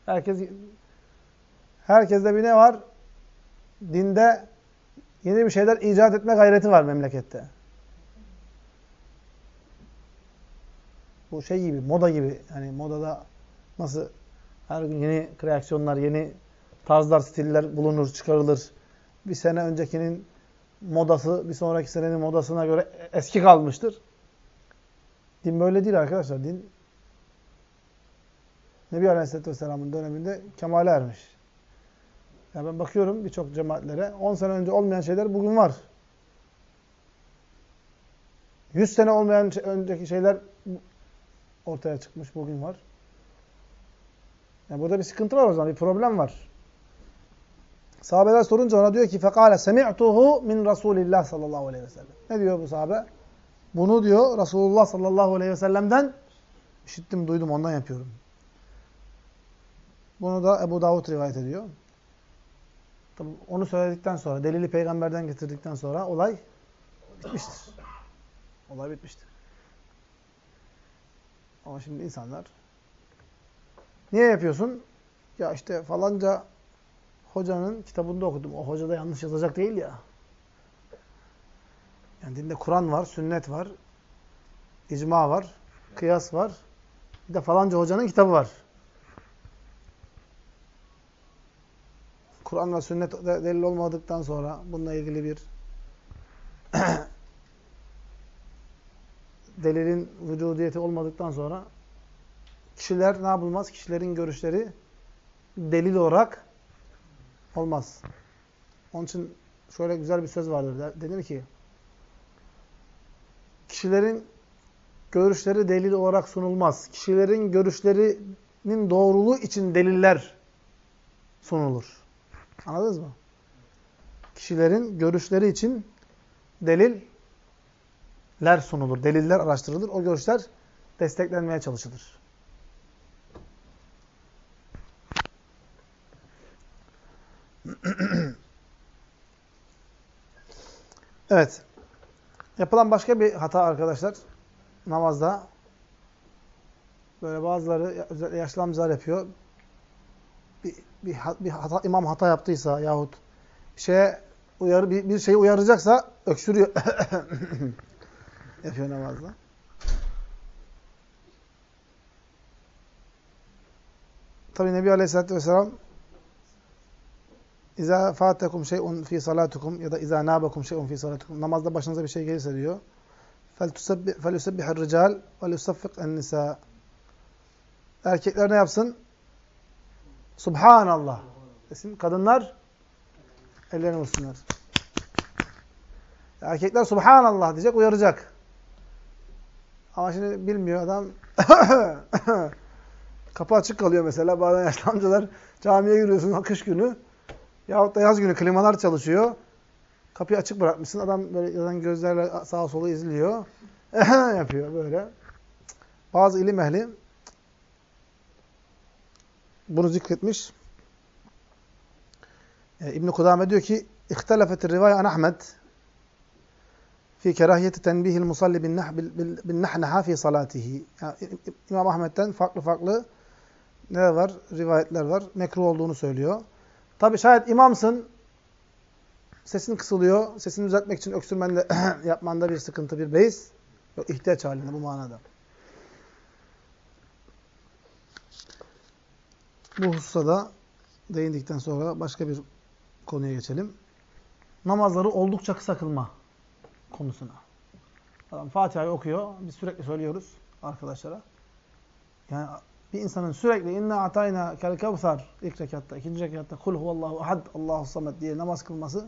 Herkes herkeste bir ne var? Dinde yeni bir şeyler icat etme gayreti var memlekette. Bu şey gibi, moda gibi. Yani modada nasıl her gün yeni kreasyonlar, yeni tarzlar, stiller bulunur, çıkarılır. Bir sene öncekinin modası, bir sonraki senenin modasına göre eski kalmıştır. Din böyle değil arkadaşlar. Din Nebi Aleyhisselatü Vesselam'ın döneminde kemale ermiş. Yani ben bakıyorum birçok cemaatlere, 10 sene önce olmayan şeyler bugün var. 100 sene olmayan şey, önceki şeyler ortaya çıkmış, bugün var. Yani burada bir sıkıntı var o zaman, bir problem var. Sahabeler sorunca ona diyor ki fekale semi'tuhu min Rasulillah sallallahu aleyhi ve sellem. Ne diyor bu sahabe? Bunu diyor Resulullah sallallahu aleyhi ve sellem'den işittim, duydum, ondan yapıyorum. Bunu da Ebu Davud rivayet ediyor. Tabi onu söyledikten sonra, delili peygamberden getirdikten sonra olay bitmiştir. Olay bitmiştir. Ama şimdi insanlar niye yapıyorsun? Ya işte falanca hocanın kitabında okudum. O hoca da yanlış yazacak değil ya. Yani dinde Kur'an var, sünnet var, icma var, kıyas var. Bir de falanca hocanın kitabı var. Kur'an ve sünnet delil olmadıktan sonra bununla ilgili bir delilin vücudiyeti olmadıktan sonra kişiler ne yapılmaz? Kişilerin görüşleri delil olarak olmaz. Onun için şöyle güzel bir söz vardır. Denir ki kişilerin görüşleri delil olarak sunulmaz. Kişilerin görüşlerinin doğruluğu için deliller sunulur. Anladınız mı? Kişilerin görüşleri için deliller sunulur. Deliller araştırılır. O görüşler desteklenmeye çalışılır. evet. Yapılan başka bir hata arkadaşlar namazda böyle bazıları özellikle yaşlı amcalar yapıyor bir, bir, bir hata, imam hata yaptıysa yahut bir şeye uyarı, bir, bir şeyi uyaracaksa öksürüyor. Yapıyor namazda. Tabi Nebi Aleyhisselatü Vesselam İza fatakum şey'un fi salatukum ya da iza nabakum şey'un fi salatukum. Namazda başınıza bir şey gelirse diyor. Feltusebbih rical ve lisaffiq en nisa. Erkekler ne yapsın? Subhanallah. Desin. Kadınlar ellerini vursunlar. Erkekler Subhanallah diyecek, uyaracak. Ama şimdi bilmiyor adam. Kapı açık kalıyor mesela. Bazen yaşlı amcalar camiye giriyorsun kış günü. Yahut da yaz günü klimalar çalışıyor. Kapıyı açık bırakmışsın. Adam böyle yazan gözlerle sağa sola izliyor. yapıyor böyle. Bazı ilim ehli bunu zikretmiş. Ee, İbn-i Kudame diyor ki İhtelafet rivayet an Ahmed fi kerahiyeti tenbihil musalli bin nahnaha fi salatihi. Yani İmam Ahmet'ten farklı farklı ne var? Rivayetler var. Mekruh olduğunu söylüyor. Tabi şayet imamsın, sesin kısılıyor, sesini düzeltmek için öksürmende yapmanda bir sıkıntı, bir beis yok. ihtiyaç halinde bu manada. Bu hususta da değindikten sonra başka bir konuya geçelim. Namazları oldukça kısa kılma konusuna. Adam Fatiha'yı okuyor. Biz sürekli söylüyoruz arkadaşlara. Yani bir insanın sürekli inna atayna kel kevser ilk rekatta, ikinci rekatta kul huvallahu ahad, Allahu samet diye namaz kılması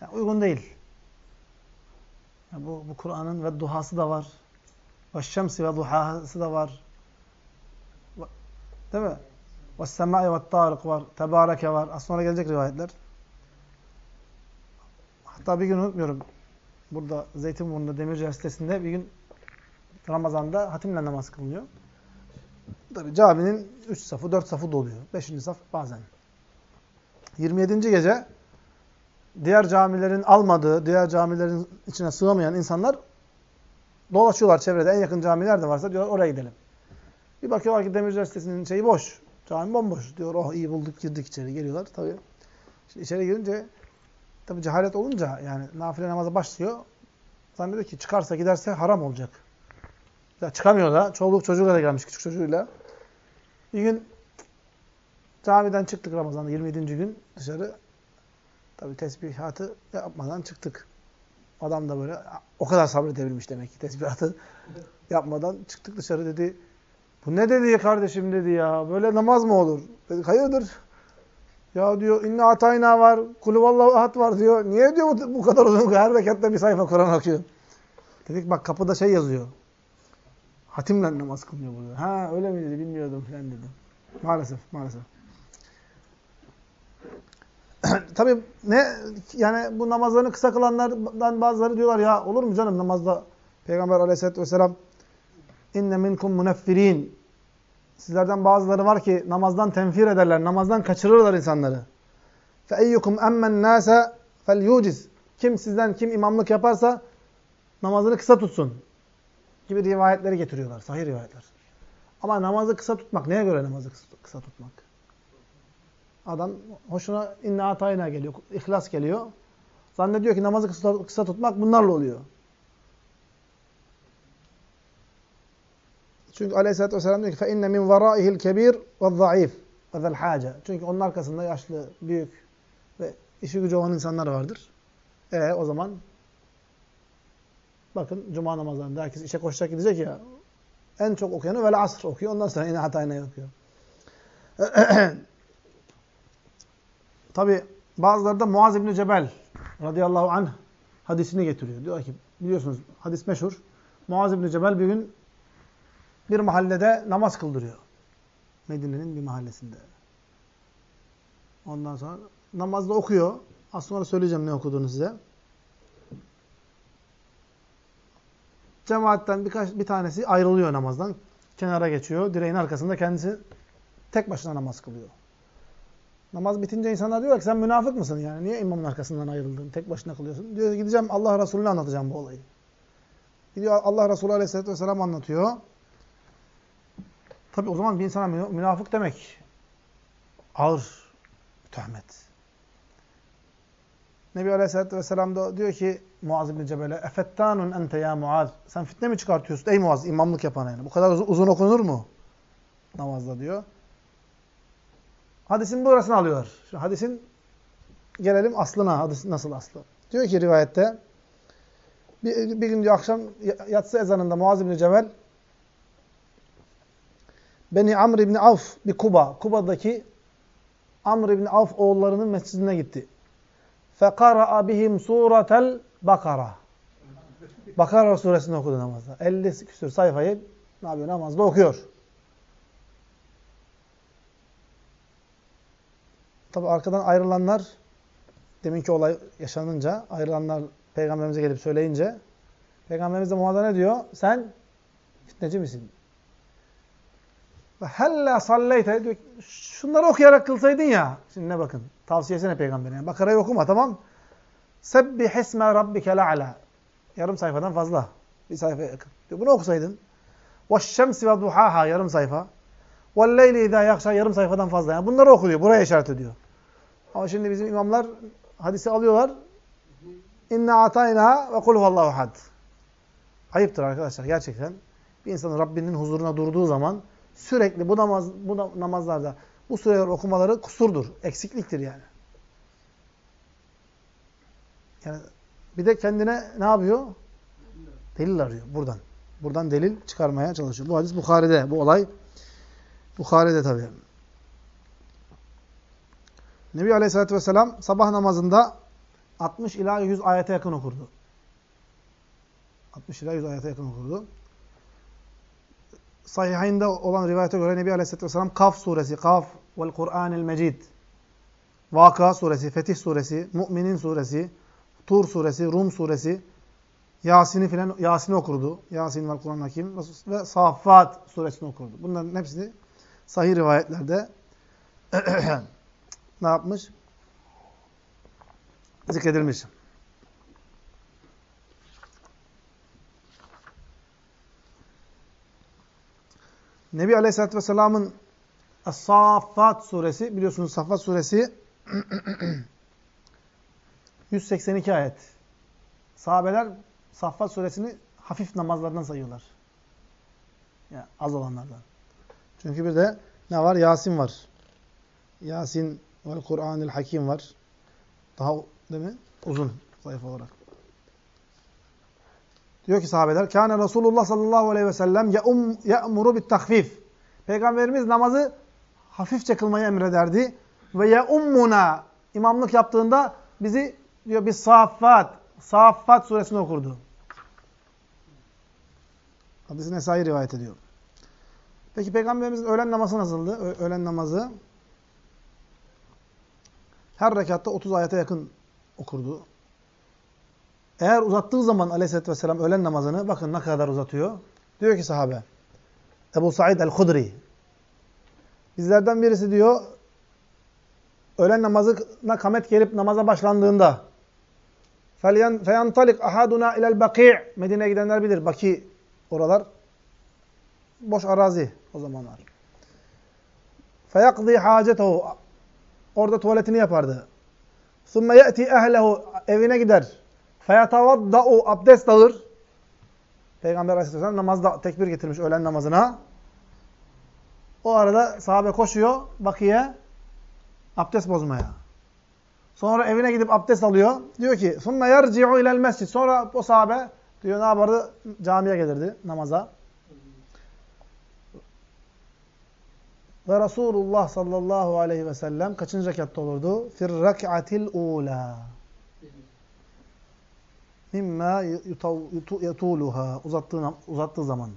yani uygun değil. Yani bu bu Kur'an'ın ve duhası da var. Ve şemsi ve duhası da var. Değil mi? Ve semai ve tarık var. Tebareke var. Az sonra gelecek rivayetler. Hatta bir gün unutmuyorum. Burada Zeytinburnu'nda Demirci sitesinde bir gün Ramazan'da hatimle namaz kılınıyor. Tabi caminin 3 safı, 4 safı doluyor. 5. saf bazen. 27. gece diğer camilerin almadığı, diğer camilerin içine sığamayan insanlar dolaşıyorlar çevrede. En yakın camiler de varsa diyorlar oraya gidelim. Bir bakıyorlar ki Demirci Üniversitesi'nin şeyi boş. Cami bomboş. Diyor oh iyi bulduk girdik içeri. Geliyorlar tabii. Şimdi içeri girince tabii cehalet olunca yani nafile namaza başlıyor. Zannediyor ki çıkarsa giderse haram olacak. Ya çıkamıyor da. Çoluk çocuğuyla da gelmiş küçük çocuğuyla. Bir gün camiden çıktık Ramazan'da 27. gün dışarı. Tabi tesbihatı yapmadan çıktık. Adam da böyle o kadar sabredebilmiş demek ki tesbihatı yapmadan çıktık dışarı dedi. Bu ne dedi kardeşim dedi ya. Böyle namaz mı olur? Dedik hayırdır? Ya diyor inna atayna var. Kulüvallahu ahad var diyor. Niye diyor bu, bu kadar uzun? Her rekatta bir sayfa Kur'an okuyor. Dedik bak kapıda şey yazıyor. Hatimle namaz kılmıyor burada. Ha öyle mi dedi bilmiyordum falan dedi. Maalesef maalesef. Tabi ne yani bu namazlarını kısa kılanlardan bazıları diyorlar ya olur mu canım namazda Peygamber aleyhissalatü vesselam inne minkum muneffirin sizlerden bazıları var ki namazdan tenfir ederler, namazdan kaçırırlar insanları. Emmen nase fel yuciz. Kim sizden kim imamlık yaparsa namazını kısa tutsun gibi rivayetleri getiriyorlar. Sahih rivayetler. Ama namazı kısa tutmak. Neye göre namazı kısa tutmak? Adam hoşuna inna atayna geliyor. İhlas geliyor. Zannediyor ki namazı kısa, kısa tutmak bunlarla oluyor. Çünkü aleyhissalatü vesselam diyor ki فَاِنَّ مِنْ وَرَائِهِ الْكَب۪يرِ وَالضَّعِيفِ وَذَا الْحَاجَ Çünkü onun arkasında yaşlı, büyük ve işi gücü olan insanlar vardır. E o zaman bakın cuma namazlarında herkes işe koşacak gidecek ya en çok okuyanı vel asr okuyor. Ondan sonra yine hatayna okuyor. Tabi bazıları da Muaz İbni Cebel radıyallahu anh hadisini getiriyor. Diyor ki biliyorsunuz hadis meşhur. Muaz İbni Cebel bir gün bir mahallede namaz kıldırıyor. Medine'nin bir mahallesinde. Ondan sonra namazda okuyor. Az sonra söyleyeceğim ne okuduğunu size. Cemaatten birkaç bir tanesi ayrılıyor namazdan. Kenara geçiyor. Direğin arkasında kendisi tek başına namaz kılıyor. Namaz bitince insanlar diyorlar ki sen münafık mısın yani? Niye imamın arkasından ayrıldın? Tek başına kılıyorsun. Diyor gideceğim Allah Resulü'ne anlatacağım bu olayı. Gidiyor Allah Resulü Aleyhisselatü Vesselam anlatıyor. Tabi o zaman bir insana münafık demek ağır töhmet. Nebi Aleyhisselatü Vesselam da diyor ki Muaz bin Cebel'e efettanun ente ya Muaz. Sen fitne mi çıkartıyorsun ey Muaz imamlık yapan yani. Bu kadar uzun, okunur mu? Namazda diyor. Hadisin burasını alıyor. Şu hadisin gelelim aslına. Hadis nasıl aslı? Diyor ki rivayette bir, bir gün diyor akşam yatsı ezanında Muaz bin Cebel Beni Amr ibn Avf bir Kuba. Kuba'daki Amr ibn Avf oğullarının mescidine gitti. فَقَرَأَ بِهِمْ سُورَةَ Bakara. Bakara suresini okudu namazda. 50 küsur sayfayı ne yapıyor? Namazda okuyor. Tabi arkadan ayrılanlar deminki olay yaşanınca ayrılanlar peygamberimize gelip söyleyince peygamberimiz de Muaz'a ne diyor? Sen fitneci misin? Hella salleyte diyor şunları okuyarak kılsaydın ya. Şimdi ne bakın. Tavsiyesine peygamberin. Yani Bakara'yı okuma tamam. Sebbih isme rabbike la'ala. Yarım sayfadan fazla. Bir sayfa yakın. Diyor, bunu okusaydın. Veşşemsi ve duhaha yarım sayfa. Velleyli idâ yakşa yarım sayfadan fazla. Yani bunları okuyor. Buraya işaret ediyor. Ama şimdi bizim imamlar hadisi alıyorlar. İnna atayna ve kul huvallahu had. Ayıptır arkadaşlar gerçekten. Bir insanın Rabbinin huzuruna durduğu zaman sürekli bu namaz bu namazlarda bu sureler okumaları kusurdur, eksikliktir yani. Yani bir de kendine ne yapıyor? Delil arıyor buradan. Buradan delil çıkarmaya çalışıyor. Bu hadis Bukhari'de. Bu olay Bukhari'de tabii. Nebi Aleyhisselatü Vesselam sabah namazında 60 ila 100 ayete yakın okurdu. 60 ila 100 ayete yakın okurdu. Sahihinde olan rivayete göre Nebi Aleyhisselatü Vesselam Kaf suresi, Kaf vel Kur'anil Mecid, Vaka suresi, Fetih suresi, Mü'minin suresi, Tur suresi, Rum suresi, Yasin'i filan Yasin'i okurdu. Yasin vel Kur'an Hakim ve Saffat suresini okurdu. Bunların hepsini sahih rivayetlerde ne yapmış? Zikredilmiş. Nebi Aleyhisselatü Vesselam'ın Saffat suresi, biliyorsunuz Saffat suresi 182 ayet. Sahabeler Saffat suresini hafif namazlardan sayıyorlar. Yani az olanlardan. Çünkü bir de ne var? Yasin var. Yasin ve Kur'an-ı Hakim var. Daha değil mi? Uzun sayfa olarak. Diyor ki sahabeler, Kâne Resulullah sallallahu aleyhi ve sellem ye'muru bit tahfif. Peygamberimiz namazı hafifçe kılmayı emrederdi. Ve ye'ummuna imamlık yaptığında bizi diyor bir Saffat, Saffat suresini okurdu. Hadis-i Nesai rivayet ediyor. Peki Peygamberimizin öğlen namazı nasıldı? Ö öğlen namazı her rekatta 30 ayete yakın okurdu. Eğer uzattığı zaman aleyhissalatü vesselam öğlen namazını bakın ne kadar uzatıyor. Diyor ki sahabe Ebu Said el-Hudri bizlerden birisi diyor öğlen namazına kamet gelip namaza başlandığında feyantalik ahaduna ilel baki' Medine'ye gidenler bilir. Baki oralar boş arazi o zamanlar. Feyakzi hacetehu orada tuvaletini yapardı. Sümme ye'ti ehlehu evine gider. فَيَتَوَضَّعُ Abdest alır. Peygamber aleyhisselam namazda tekbir getirmiş öğlen namazına. O arada sahabe koşuyor bakiye abdest bozmaya. Sonra evine gidip abdest alıyor. Diyor ki ثُمَّ يَرْجِعُ اِلَى الْمَسْجِدِ Sonra o sahabe diyor ne yapardı? Camiye gelirdi namaza. Ve Resulullah sallallahu aleyhi ve sellem kaçıncı rekatta olurdu? Fir rek'atil ula. Mimma yutuluha. Uzattığı, uzattığı zaman.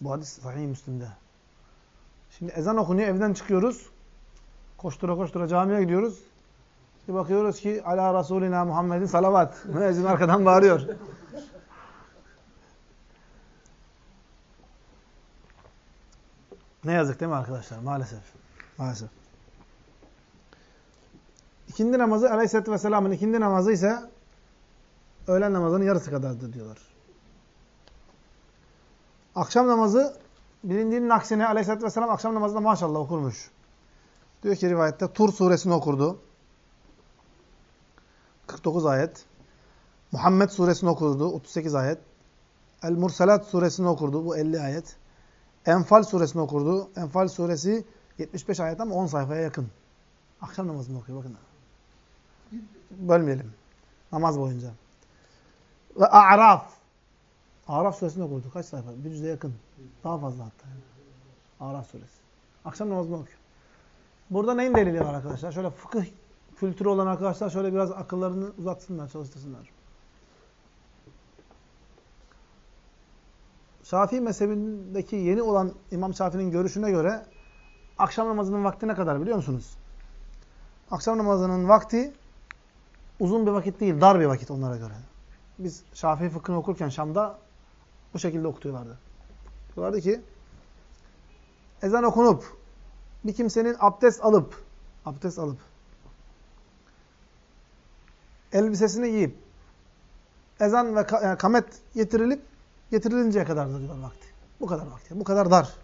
Bu hadis sahih Müslim'de. Şimdi ezan okunuyor, evden çıkıyoruz. Koştura koştura camiye gidiyoruz. Bir bakıyoruz ki ala Resulina Muhammedin salavat. Müezzin arkadan bağırıyor. Ne yazık değil mi arkadaşlar? Maalesef. Maalesef. İkindi namazı Aleyhisselatü Vesselam'ın ikindi namazı ise öğlen namazının yarısı kadardır diyorlar. Akşam namazı bilindiğinin aksine Aleyhisselatü Vesselam akşam namazında maşallah okurmuş. Diyor ki rivayette Tur suresini okurdu. 49 ayet. Muhammed suresini okurdu. 38 ayet. El-Mursalat suresini okurdu. Bu 50 ayet. Enfal suresini okurdu. Enfal suresi 75 ayet ama 10 sayfaya yakın. Akşam namazını okuyor bakın. Bölmeyelim. Namaz boyunca. Ve A'raf. A'raf suresini okurdu. Kaç sayfa? Bir yüze yakın. Daha fazla hatta. A'raf suresi. Akşam namazını okuyor. Burada neyin delili var arkadaşlar? Şöyle fıkıh kültürü olan arkadaşlar şöyle biraz akıllarını uzatsınlar, çalıştırsınlar. Şafii mezhebindeki yeni olan İmam Şafii'nin görüşüne göre akşam namazının vakti ne kadar biliyor musunuz? Akşam namazının vakti uzun bir vakit değil, dar bir vakit onlara göre. Biz Şafii fıkhını okurken Şam'da bu şekilde okutuyorlardı. Diyorlardı ki ezan okunup bir kimsenin abdest alıp abdest alıp elbisesini giyip ezan ve yani kamet getirilip getirilinceye kadar diyor vakti. Bu kadar vakti. Bu kadar dar.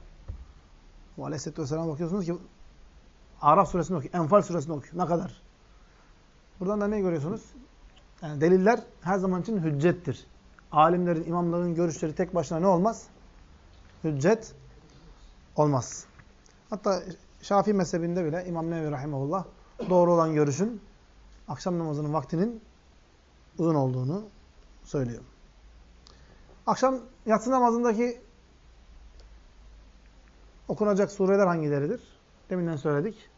Bu Aleyhisselatü Vesselam bakıyorsunuz ki Araf suresini okuyor, Enfal suresini okuyor. Ne kadar? Buradan da ne görüyorsunuz? Yani deliller her zaman için hüccettir. Alimlerin, imamların görüşleri tek başına ne olmaz? Hüccet olmaz. Hatta Şafii mezhebinde bile İmam Nevi Rahimahullah doğru olan görüşün akşam namazının vaktinin uzun olduğunu söylüyor. Akşam yatsı namazındaki okunacak sureler hangileridir? Deminden söyledik.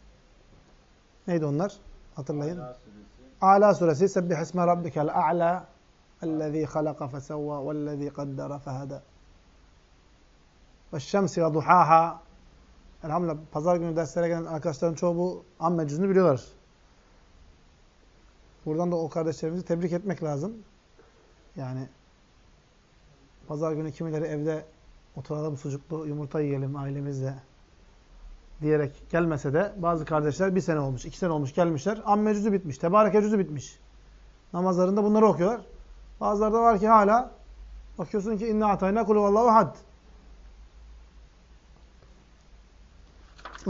Neydi onlar? Hatırlayın. Ala. Sebbih isme rabbikel a'la ellezî halaka fesevva vellezî kaddara fehada. Veşşemsi ve duhaha. Elhamdülillah pazar günü derslere gelen arkadaşların çoğu bu amme cüzünü biliyorlar. Buradan da o kardeşlerimizi tebrik etmek lazım. Yani pazar günü kimileri evde oturalım sucuklu yumurta yiyelim ailemizle diyerek gelmese de bazı kardeşler bir sene olmuş, iki sene olmuş gelmişler. Amme cüzü bitmiş, tebareke cüzü bitmiş. Namazlarında bunları okuyorlar. Bazıları da var ki hala bakıyorsun ki inna atayna kulu vallahu had.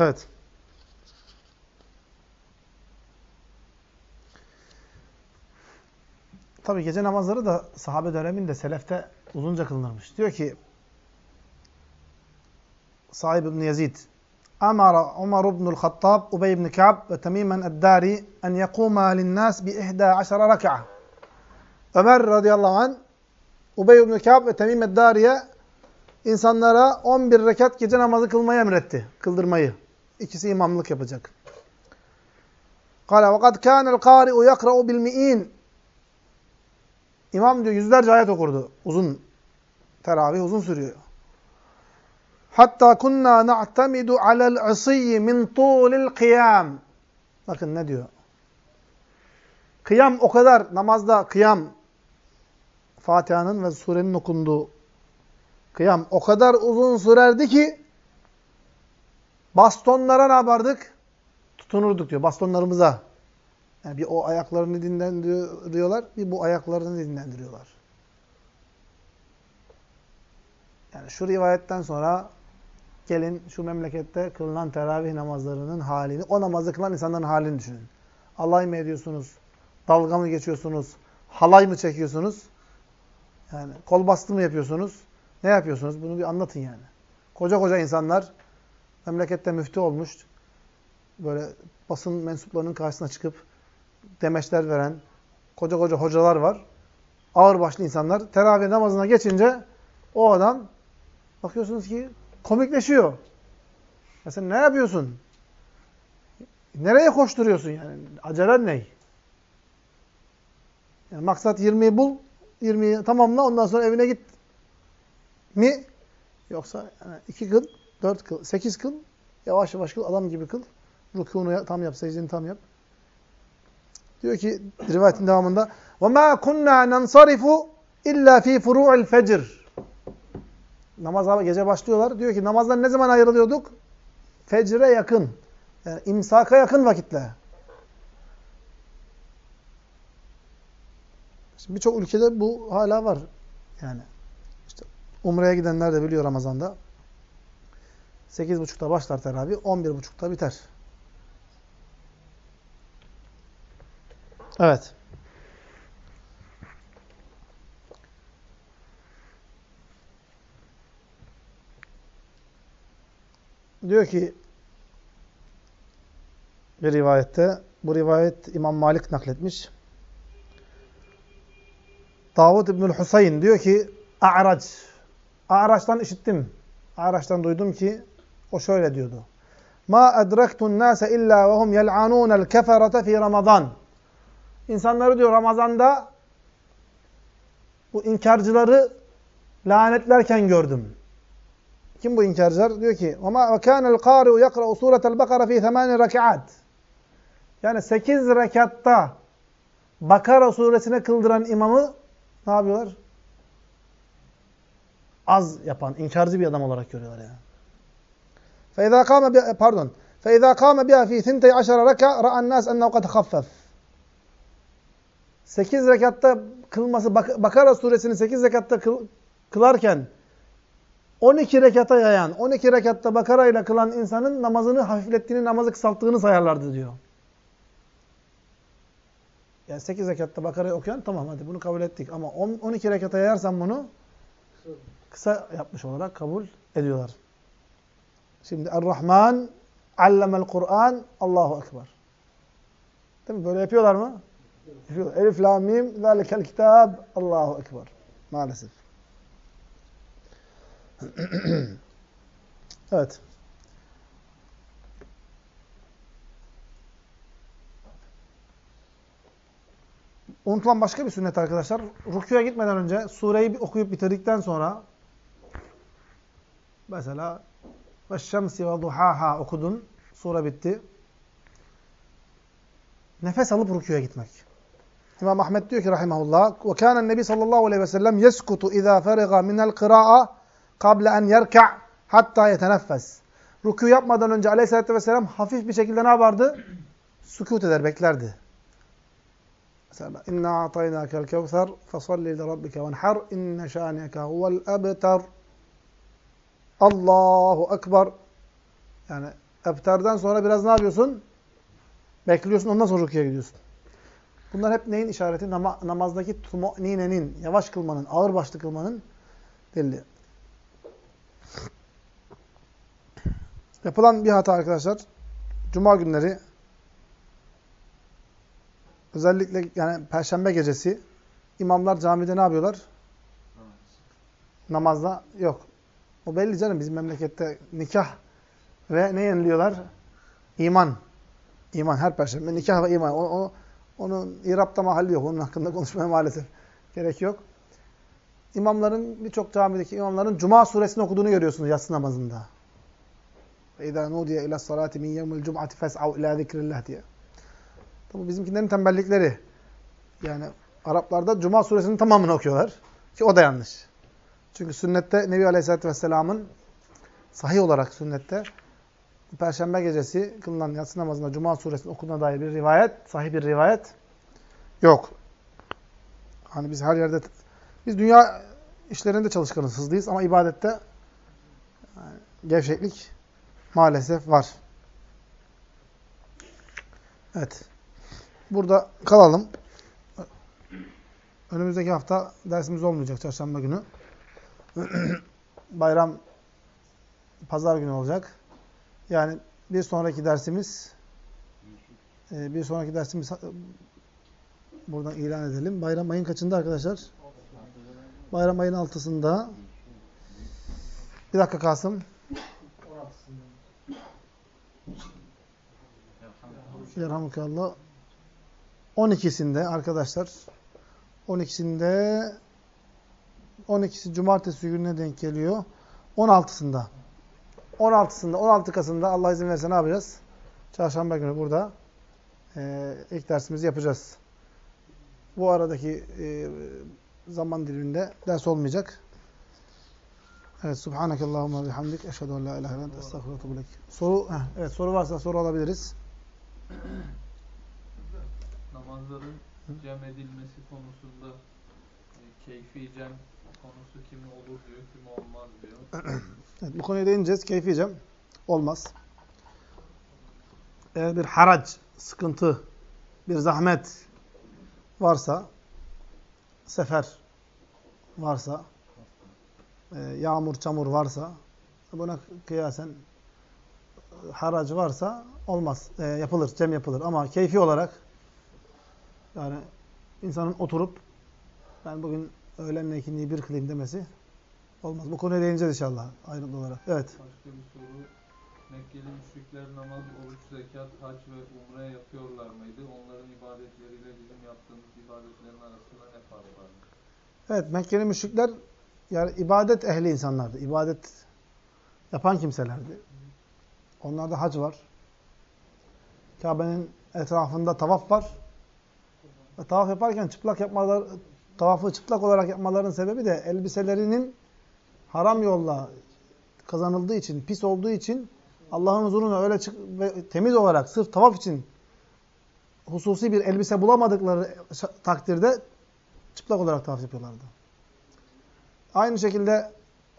Evet. Tabi gece namazları da sahabe döneminde selefte uzunca kılınırmış. Diyor ki Sahib ibn Yazid Amara Umar ibn el-Hattab Ubey ibn Ka'b ve Temimen Eddari en yekuma linnas bi ihda aşara rak'a. Ömer radıyallahu anh Ubey ibn Ka'b ve Temim Eddari'ye insanlara 11 rekat gece namazı kılmayı emretti. Kıldırmayı. İkisi imamlık yapacak. Kale kânel kâri'u yakra'u bil mi'in İmam diyor yüzlerce ayet okurdu. Uzun. Teravih uzun sürüyor. Hatta kunna na'tamidu alel asiyyi min tulil kıyam. Bakın ne diyor. Kıyam o kadar namazda kıyam Fatiha'nın ve surenin okunduğu kıyam o kadar uzun sürerdi ki bastonlara ne yapardık? Tutunurduk diyor bastonlarımıza. Yani bir o ayaklarını dinlendiriyorlar, bir bu ayaklarını dinlendiriyorlar. Yani şu rivayetten sonra gelin şu memlekette kılınan teravih namazlarının halini, o namazı kılan insanların halini düşünün. Alay mı ediyorsunuz? Dalga mı geçiyorsunuz? Halay mı çekiyorsunuz? Yani kol bastı mı yapıyorsunuz? Ne yapıyorsunuz? Bunu bir anlatın yani. Koca koca insanlar memlekette müftü olmuş. Böyle basın mensuplarının karşısına çıkıp demeçler veren koca koca hocalar var. Ağırbaşlı insanlar. Teravih namazına geçince o adam bakıyorsunuz ki komikleşiyor. Ya sen ne yapıyorsun? Nereye koşturuyorsun yani? Acelen ne? Yani maksat 20'yi bul, 20'yi tamamla ondan sonra evine git mi? Yoksa yani 2 kıl, 4 kıl, 8 kıl, yavaş yavaş kıl, adam gibi kıl. Rükûnu tam yap, secdeni tam yap. Diyor ki rivayetin devamında وَمَا كُنَّا نَنْصَرِفُ اِلَّا ف۪ي فُرُوعِ الْفَجِرِ Namaza gece başlıyorlar. Diyor ki namazdan ne zaman ayrılıyorduk? Fecre yakın. Yani imsaka yakın vakitle. Birçok ülkede bu hala var. Yani işte Umre'ye gidenler de biliyor Ramazan'da. 8.30'da başlar teravih, 11.30'da biter. Evet. Diyor ki bir rivayette, bu rivayet İmam Malik nakletmiş. Davud İbnül Husayn diyor ki A'raç. A'raç'tan işittim. A'raç'tan duydum ki o şöyle diyordu. Ma edrektun nase illa ve hum yel'anûnel keferete fi Ramazan. İnsanları diyor Ramazan'da bu inkarcıları lanetlerken gördüm. Kim bu inkarcılar? Diyor ki: "Ama ve kânel qâri'u yakra'u sûretel Bakara fî 8 rek'at." Yani 8 rekatta Bakara suresine kıldıran imamı ne yapıyorlar? Az yapan, inkarcı bir adam olarak görüyorlar yani. فَاِذَا قَامَ pardon. فَاِذَا قَامَ بِهَا ف۪ي ثِنْتَيْ عَشَرَ رَكَى رَأَى النَّاسِ اَنَّهُ قَدْ خَفَّفْ 8 rekatta kılması, Bakara suresini 8 rekatta kıl, kılarken 12 rekata yayan, 12 rekatta Bakara ile kılan insanın namazını hafiflettiğini, namazı kısalttığını sayarlardı diyor. Yani 8 rekatta Bakara'yı okuyan tamam hadi bunu kabul ettik. Ama 12 rekata yayarsan bunu kısa yapmış olarak kabul ediyorlar. Şimdi Er-Rahman allemel Kur'an Allahu Ekber. Değil mi? Böyle yapıyorlar mı? Yapıyorlar. Elif, la, mim, zalikel kitab Allahu Ekber. Maalesef. evet. Unutulan başka bir sünnet arkadaşlar. Rukuya gitmeden önce sureyi okuyup bitirdikten sonra mesela Veşşemsi ve duhaha okudun. Sure bitti. Nefes alıp rukuya gitmek. İmam Ahmet diyor ki rahimahullah ve kâne nebi sallallahu aleyhi ve sellem yeskutu izâ feriga minel kıra'a kable en yerka hatta yeteneffes. Rükû yapmadan önce aleyhissalatü vesselam hafif bir şekilde ne yapardı? Sükût eder, beklerdi. Mesela inna ataynakel kevser fesalli li rabbike venhar inne şâneke huvel ebter. Allahu ekber. Yani ebterden sonra biraz ne yapıyorsun? Bekliyorsun ondan sonra rüküye gidiyorsun. Bunlar hep neyin işareti? Nam namazdaki tumu'ninenin, yavaş kılmanın, ağır başlı kılmanın delili. Yapılan bir hata arkadaşlar. Cuma günleri özellikle yani perşembe gecesi imamlar camide ne yapıyorlar? Namazda yok. O belli canım bizim memlekette nikah ve ne yeniliyorlar? İman. İman her perşembe nikah ve iman. O, o, onun İrab'da mahalli yok. Onun hakkında konuşmaya maalesef gerek yok. İmamların birçok camideki imamların Cuma suresini okuduğunu görüyorsunuz yatsı namazında. اِذَا نُودِيَ اِلَى الصَّلَاةِ مِنْ يَوْمِ الْجُمْعَةِ فَاسْعَوْا اِلَى ذِكْرِ اللّٰهِ diye. Tabi bizimkilerin tembellikleri. Yani Araplarda Cuma suresinin tamamını okuyorlar. Ki o da yanlış. Çünkü sünnette Nebi Aleyhisselatü Vesselam'ın sahih olarak sünnette Perşembe gecesi kılınan yatsı namazında Cuma suresinin okuduğuna dair bir rivayet, sahih bir rivayet yok. Hani biz her yerde, biz dünya işlerinde çalışkanız, hızlıyız ama ibadette yani gevşeklik maalesef var. Evet. burada kalalım. Önümüzdeki hafta dersimiz olmayacak çarşamba günü. Bayram pazar günü olacak. Yani bir sonraki dersimiz e, bir sonraki dersimiz buradan ilan edelim. Bayram ayın kaçında arkadaşlar? Bayram ayın altısında. Bir dakika Kasım. Yerhamukallah. 12'sinde arkadaşlar 12'sinde 12'si cumartesi gününe denk geliyor. 16'sında 16'sında 16 Kasım'da Allah izin verirse ne yapacağız? Çarşamba günü burada e, ilk dersimizi yapacağız. Bu aradaki e, zaman diliminde ders olmayacak. Evet, subhanakallahumma bihamdik eşhedü en la ilahe illallah estağfurullah Soru evet soru varsa soru alabiliriz. Namazların cem edilmesi konusunda e, keyfi cem konusu kimi olur diyor, kimi olmaz diyor. Evet, bu konuya değineceğiz. Keyfi cem olmaz. Eğer bir harac, sıkıntı, bir zahmet varsa, sefer varsa, e, yağmur, çamur varsa, buna kıyasen haracı varsa olmaz. E, yapılır, cem yapılır. Ama keyfi olarak yani insanın oturup ben bugün öğlenle ikindiyi bir kılayım demesi olmaz. Bu konuya değineceğiz inşallah ayrıntılı olarak. Evet. Başka bir soru. Mekkeli müşrikler namaz, oruç, zekat, hac ve umre yapıyorlar mıydı? Onların ibadetleriyle bizim yaptığımız ibadetlerin arasında ne fark var? Evet, Mekkeli müşrikler yani ibadet ehli insanlardı. İbadet yapan kimselerdi. Onlarda hac var. Kabe'nin etrafında tavaf var. Ve tavaf yaparken çıplak yapmalar, tavafı çıplak olarak yapmaların sebebi de elbiselerinin haram yolla kazanıldığı için, pis olduğu için Allah'ın huzuruna öyle çık ve temiz olarak sırf tavaf için hususi bir elbise bulamadıkları takdirde çıplak olarak tavaf yapıyorlardı. Aynı şekilde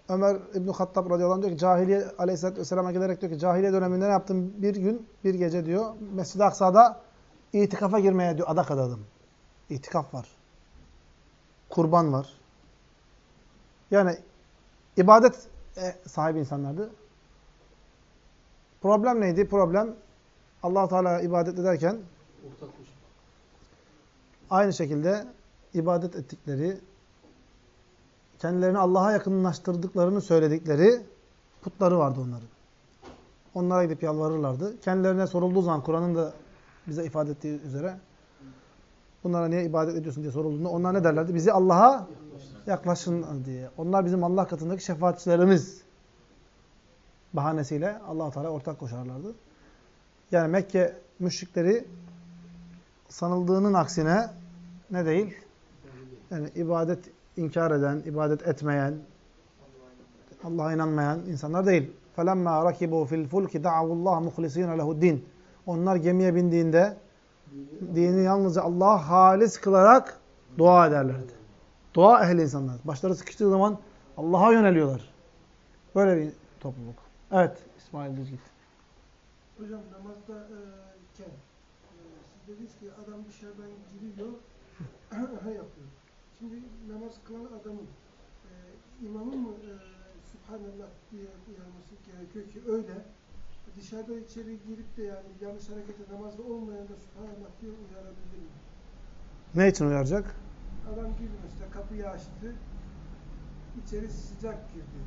Ömer İbn Hattab radıyallahu anh diyor ki cahiliye aleyhissalatü vesselam'a gelerek diyor ki cahiliye döneminde ne yaptım? Bir gün, bir gece diyor. Mescid-i Aksa'da itikafa girmeye diyor adak adadım. İtikaf var. Kurban var. Yani ibadet e, sahibi insanlardı. Problem neydi? Problem allah Teala ibadet ederken aynı şekilde ibadet ettikleri, kendilerini Allah'a yakınlaştırdıklarını söyledikleri putları vardı onların. Onlara gidip yalvarırlardı. Kendilerine sorulduğu zaman Kur'an'ın da bize ifade ettiği üzere bunlara niye ibadet ediyorsun diye sorulduğunda onlar ne derlerdi? Bizi Allah'a yaklaşın diye. Onlar bizim Allah katındaki şefaatçilerimiz bahanesiyle allah Teala ortak koşarlardı. Yani Mekke müşrikleri sanıldığının aksine ne değil? Yani ibadet inkar eden, ibadet etmeyen, Allah'a inanmayan insanlar değil. فَلَمَّا رَكِبُوا فِي الْفُلْكِ دَعَوُ اللّٰهَ مُخْلِص۪ينَ لَهُ din. Onlar gemiye bindiğinde dini yalnızca Allah'a halis kılarak dua ederlerdi. Dua ehli insanlar. Başları sıkıştığı zaman Allah'a yöneliyorlar. Böyle bir topluluk. Evet, İsmail Düzgit. Hocam namazda e, iken e, siz dediniz ki adam dışarıdan giriyor, yapıyor. Şimdi namaz kılan adamın e, imamın mı e, Subhanallah diye uyarması gerekiyor ki öyle dışarıda içeri girip de yani yanlış harekete namazda olmayan da Subhanallah diye uyarabilir mi? Ne için uyaracak? Adam girdi mesela kapıyı açtı, içeri sıcak girdi.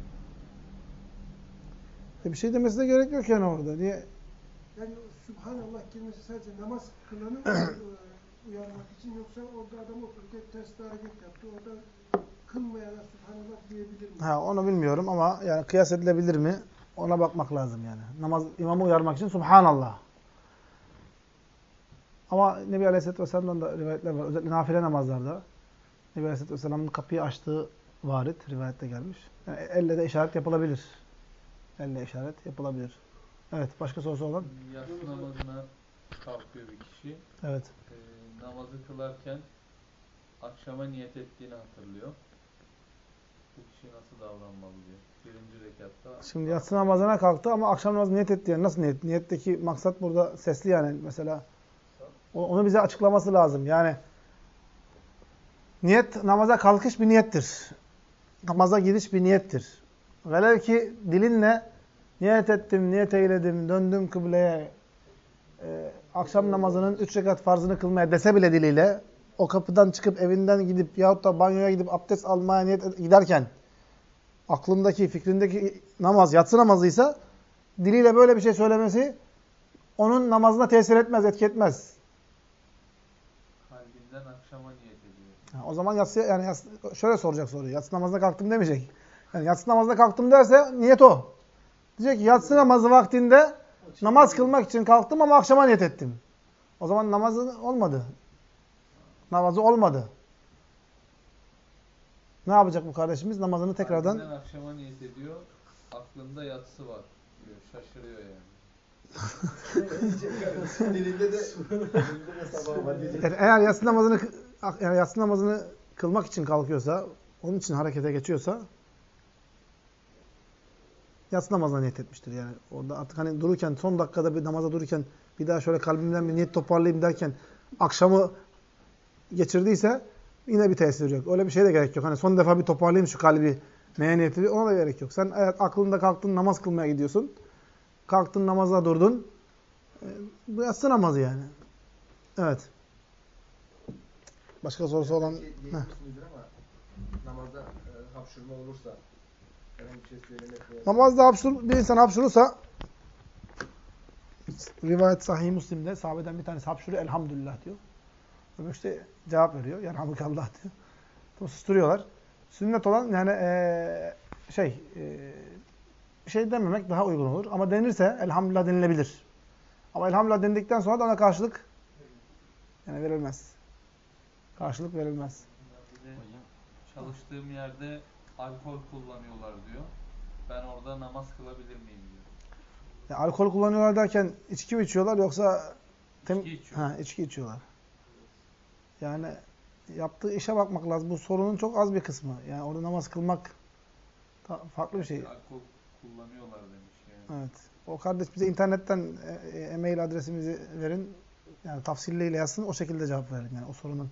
E bir şey demesine gerek yok yani orada. Niye? Yani Subhanallah kelimesi sadece namaz kılanı e, uyarmak için yoksa orada adam otururken ters hareket yaptı. Orada kılmayana Subhanallah diyebilir mi? Ha, onu bilmiyorum ama yani kıyas edilebilir mi? Ona bakmak lazım yani. Namaz imamı uyarmak için Subhanallah. Ama Nebi Aleyhisselatü Vesselam'dan da rivayetler var. Özellikle nafile namazlarda. Nebi Aleyhisselatü Vesselam'ın kapıyı açtığı varit, rivayette gelmiş. Yani elle de işaret yapılabilir. Elle işaret yapılabilir. Evet, başka sorusu olan? Yatsı namazına kalkıyor bir kişi. Evet. E, namazı kılarken akşama niyet ettiğini hatırlıyor. Bu kişi nasıl davranmalı diyor. Birinci rekatta. Şimdi yatsı namazına kalktı ama akşam namazı niyet etti. Yani nasıl niyet? Niyetteki maksat burada sesli yani. Mesela Onu bize açıklaması lazım. Yani niyet namaza kalkış bir niyettir. Namaza gidiş bir niyettir. Velev ki dilinle niyet ettim, niyet eyledim, döndüm kıbleye, e, akşam namazının üç rekat farzını kılmaya dese bile diliyle o kapıdan çıkıp evinden gidip yahut da banyoya gidip abdest almaya niyet giderken aklındaki, fikrindeki namaz yatsı namazıysa diliyle böyle bir şey söylemesi onun namazına tesir etmez, etki etmez. Kalbinden akşama niyet ediyor. O zaman yatsı yani yatsı, şöyle soracak soruyu. Yatsı namazına kalktım demeyecek. Yani yatsı namazına kalktım derse niyet o. Diyecek ki yatsı namazı vaktinde namaz kılmak için kalktım ama akşama niyet ettim. O zaman namazı olmadı. Namazı olmadı. Ne yapacak bu kardeşimiz? Namazını tekrardan Kalbinden akşama niyet ediyor. Aklında yatsı var diyor. Şaşırıyor yani. Dilinde de, de. Yani eğer yatsı namazını yani yatsı namazını kılmak için kalkıyorsa, onun için harekete geçiyorsa yatsı namazına niyet etmiştir yani. Orada artık hani dururken son dakikada bir namaza dururken bir daha şöyle kalbimden bir niyet toparlayayım derken akşamı geçirdiyse yine bir tesir yok. Öyle bir şeye de gerek yok. Hani son defa bir toparlayayım şu kalbi neye niyet ediyor ona da gerek yok. Sen evet aklında kalktın namaz kılmaya gidiyorsun. Kalktın namaza durdun. E, bu yatsı namazı yani. Evet. Başka sorusu olan... Ama namazda e, hapşurma olursa Namazda hapşur, bir insan hapşurursa rivayet sahih Müslim'de sahabeden bir tanesi hapşuruyor elhamdülillah diyor. Öbür işte cevap veriyor. Yerhamukallah diyor. Sonra susturuyorlar. Sünnet olan yani eee, şey bir şey dememek daha uygun olur. Ama denirse elhamdülillah denilebilir. Ama elhamdülillah denildikten sonra da ona karşılık yani verilmez. Karşılık verilmez. De çalıştığım yerde alkol kullanıyorlar diyor. Ben orada namaz kılabilir miyim diyor. Ya alkol kullanıyorlar derken içki mi içiyorlar yoksa tem- İçki içiyor. Ha, içki içiyorlar. Yani yaptığı işe bakmak lazım. Bu sorunun çok az bir kısmı. Yani orada namaz kılmak farklı bir şey. Alkol kullanıyorlar demiş yani. Evet. O kardeş bize internetten e, e, e-mail adresimizi verin. Yani tafsilleriyle yazsın. O şekilde cevap verelim. Yani o sorunun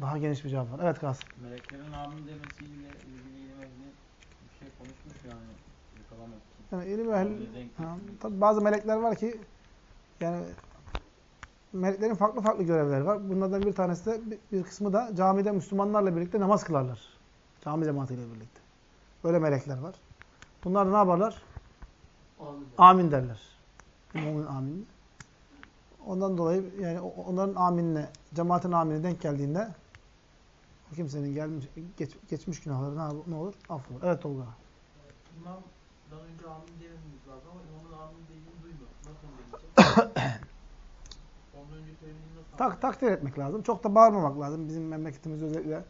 daha geniş bir cevap var. Evet Kasım. Meleklerin amin demesiyle ilgili ilim ehli bir şey konuşmuş yani yakalamak için. Yani ilim ehli, ha, tabii bazı melekler var ki yani meleklerin farklı farklı görevleri var. Bunlardan bir tanesi de bir, kısmı da camide Müslümanlarla birlikte namaz kılarlar. Cami cemaatiyle birlikte. Böyle melekler var. Bunlar ne yaparlar? Amin derler. İmamın amin. Ondan dolayı yani onların aminine, cemaatin aminine denk geldiğinde kimsenin gelmiş, geç, geçmiş günahları ne, ne olur? Affolur. Evet Tolga. İmamdan önce amin dememiz lazım ama imamın amin dediğini duymuyor. Nasıl demeyecek? Tak, takdir etmek lazım. Çok da bağırmamak lazım. Bizim memleketimizde özellikle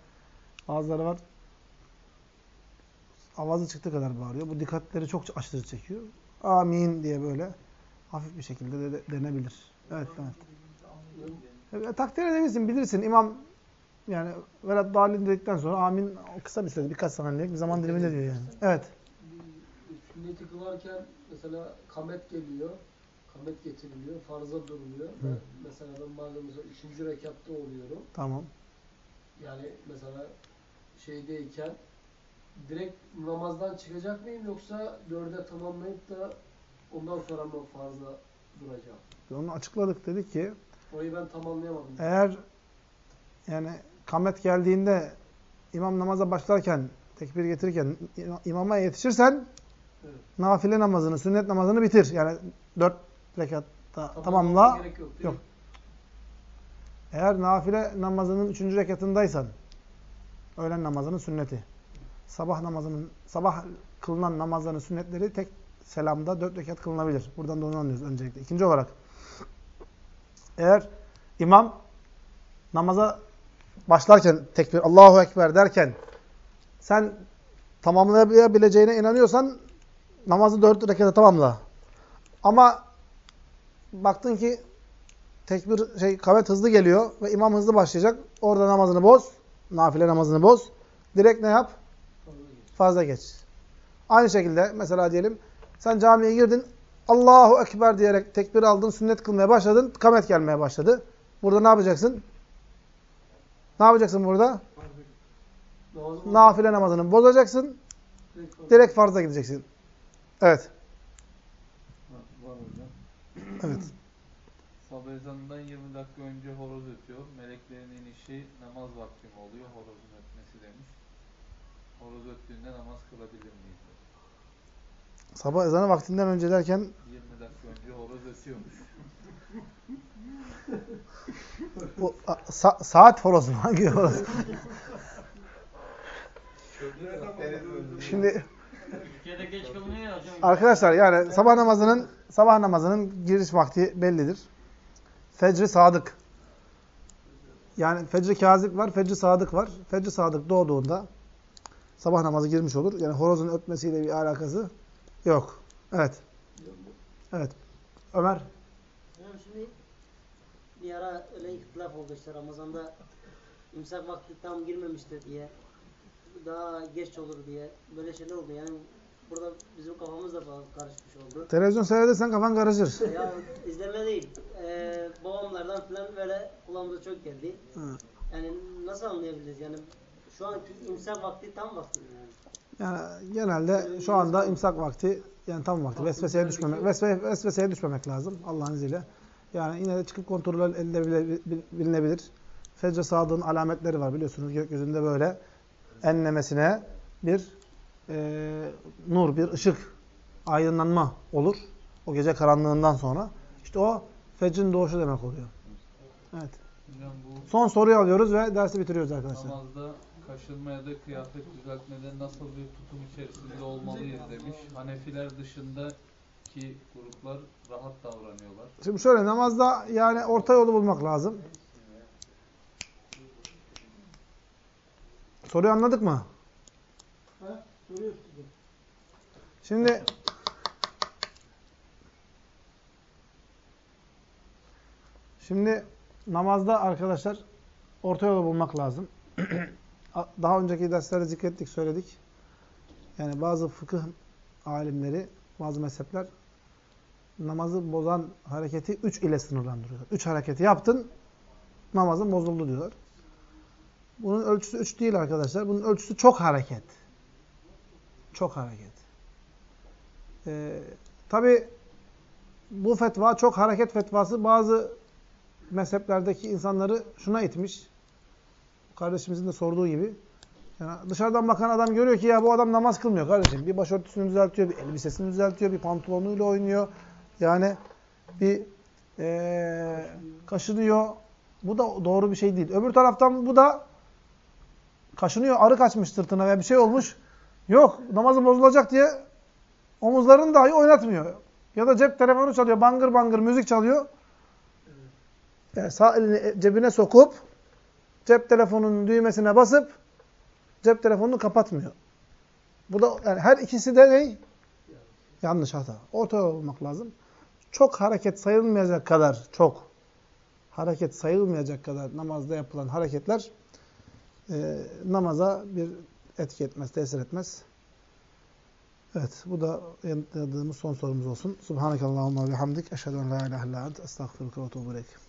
bazıları var. Avazı çıktığı kadar bağırıyor. Bu dikkatleri çok aşırı çekiyor. Amin diye böyle hafif bir şekilde de, de- denebilir. Evet, evet. Evet, takdir edebilirsin, bilirsin. İmam yani velat dalin dedikten sonra amin kısa bir süre, birkaç saniyelik bir zaman diliminde diyor yani. Evet. sünneti kılarken mesela kamet geliyor, kamet getiriliyor, farza duruluyor. Hı. Mesela ben bazen mesela üçüncü rekatta oluyorum. Tamam. Yani mesela şeydeyken direkt namazdan çıkacak mıyım yoksa dörde tamamlayıp da ondan sonra mı farza duracağım? Onu açıkladık dedik ki Orayı ben tamamlayamadım. Eğer yani kamet geldiğinde imam namaza başlarken, tekbir getirirken im- imama yetişirsen Evet. nafile namazını, sünnet namazını bitir. Yani dört rekatta tamamla. Gerek yok. Yok. Eğer nafile namazının üçüncü rekatındaysan, öğlen namazının sünneti, sabah namazının, sabah kılınan namazların sünnetleri tek selamda dört rekat kılınabilir. Buradan da onu anlıyoruz öncelikle. İkinci olarak, eğer imam namaza başlarken tekbir, Allahu Ekber derken sen tamamlayabileceğine inanıyorsan namazı dört rekata tamamla. Ama baktın ki tekbir şey kamet hızlı geliyor ve imam hızlı başlayacak. Orada namazını boz. Nafile namazını boz. Direkt ne yap? Fazla geç. Aynı şekilde mesela diyelim sen camiye girdin Allahu Ekber diyerek tekbir aldın, sünnet kılmaya başladın, kamet gelmeye başladı. Burada ne yapacaksın? Ne yapacaksın burada? Nafile namazını bozacaksın, direkt- direkt farza gideceksin. Evet, Var, var evet. Sabah ezanından 20 dakika önce horoz ötüyor. Meleklerin inişi namaz vakti mi oluyor? Horozun ötmesi demiş. Horoz öttüğünde namaz kılabilir miyiz? Sabah ezanı vaktinden önce derken 20 dakika önce horoz ötüyormuş. Bu sa- saat horozu mu? Hangi horoz? Şimdi arkadaşlar yani sabah namazının sabah namazının giriş vakti bellidir. Fecri sadık. Yani fecri kazip var, fecri sadık var. Fecri sadık doğduğunda sabah namazı girmiş olur. Yani horozun ötmesiyle bir alakası yok. Evet. Evet. Ömer. Bir ara öyle ihtilaf oldu işte Ramazan'da imsak vakti tam girmemişti diye daha geç olur diye böyle şeyler oldu yani burada bizim kafamız da karışmış oldu. Televizyon seyredersen kafan karışır. ya izleme değil eee babamlardan falan böyle kulağımıza çok geldi. Hı. Yani nasıl anlayabiliriz yani şu anki imsak vakti tam vakti mi yani? Yani genelde şu anda imsak vakti yani tam vakti. Vesveseye düşmemek, vesve, vesveseye düşmemek lazım Allah'ın izniyle. Yani yine de çıkıp kontrol edilebilir. Fecr sadığın alametleri var biliyorsunuz gökyüzünde böyle enlemesine bir e, nur, bir ışık, aydınlanma olur. O gece karanlığından sonra. İşte o fecrin doğuşu demek oluyor. Evet. Son soruyu alıyoruz ve dersi bitiriyoruz arkadaşlar. namazda kaşınma ya da kıyafet düzeltmede nasıl bir tutum içerisinde olmalıyız demiş. Hanefiler dışındaki gruplar rahat davranıyorlar. Şimdi şöyle namazda yani orta yolu bulmak lazım. Soruyu anladık mı? Şimdi Şimdi namazda arkadaşlar orta yolu bulmak lazım. Daha önceki derslerde zikrettik, söyledik. Yani bazı fıkıh alimleri, bazı mezhepler namazı bozan hareketi 3 ile sınırlandırıyorlar. 3 hareketi yaptın, namazın bozuldu diyorlar. Bunun ölçüsü 3 değil arkadaşlar. Bunun ölçüsü çok hareket. Çok hareket. Ee, Tabi bu fetva çok hareket fetvası bazı mezheplerdeki insanları şuna itmiş. Kardeşimizin de sorduğu gibi. Yani dışarıdan bakan adam görüyor ki ya bu adam namaz kılmıyor kardeşim. Bir başörtüsünü düzeltiyor, bir elbisesini düzeltiyor, bir pantolonuyla oynuyor. Yani bir ee, kaşınıyor. Bu da doğru bir şey değil. Öbür taraftan bu da kaşınıyor, arı kaçmış sırtına veya bir şey olmuş. Yok, namazı bozulacak diye omuzlarını dahi oynatmıyor. Ya da cep telefonu çalıyor, bangır bangır müzik çalıyor. Yani sağ elini cebine sokup cep telefonunun düğmesine basıp cep telefonunu kapatmıyor. Bu da yani her ikisi de ne? Yanlış hata. Orta olmak lazım. Çok hareket sayılmayacak kadar çok hareket sayılmayacak kadar namazda yapılan hareketler e, namaza bir etki etmez, tesir etmez. Evet, bu da yanıtladığımız son sorumuz olsun. Subhanakallahumma ve bihamdik. Eşhedü en la ilahe illa ent. Estağfirullah ve.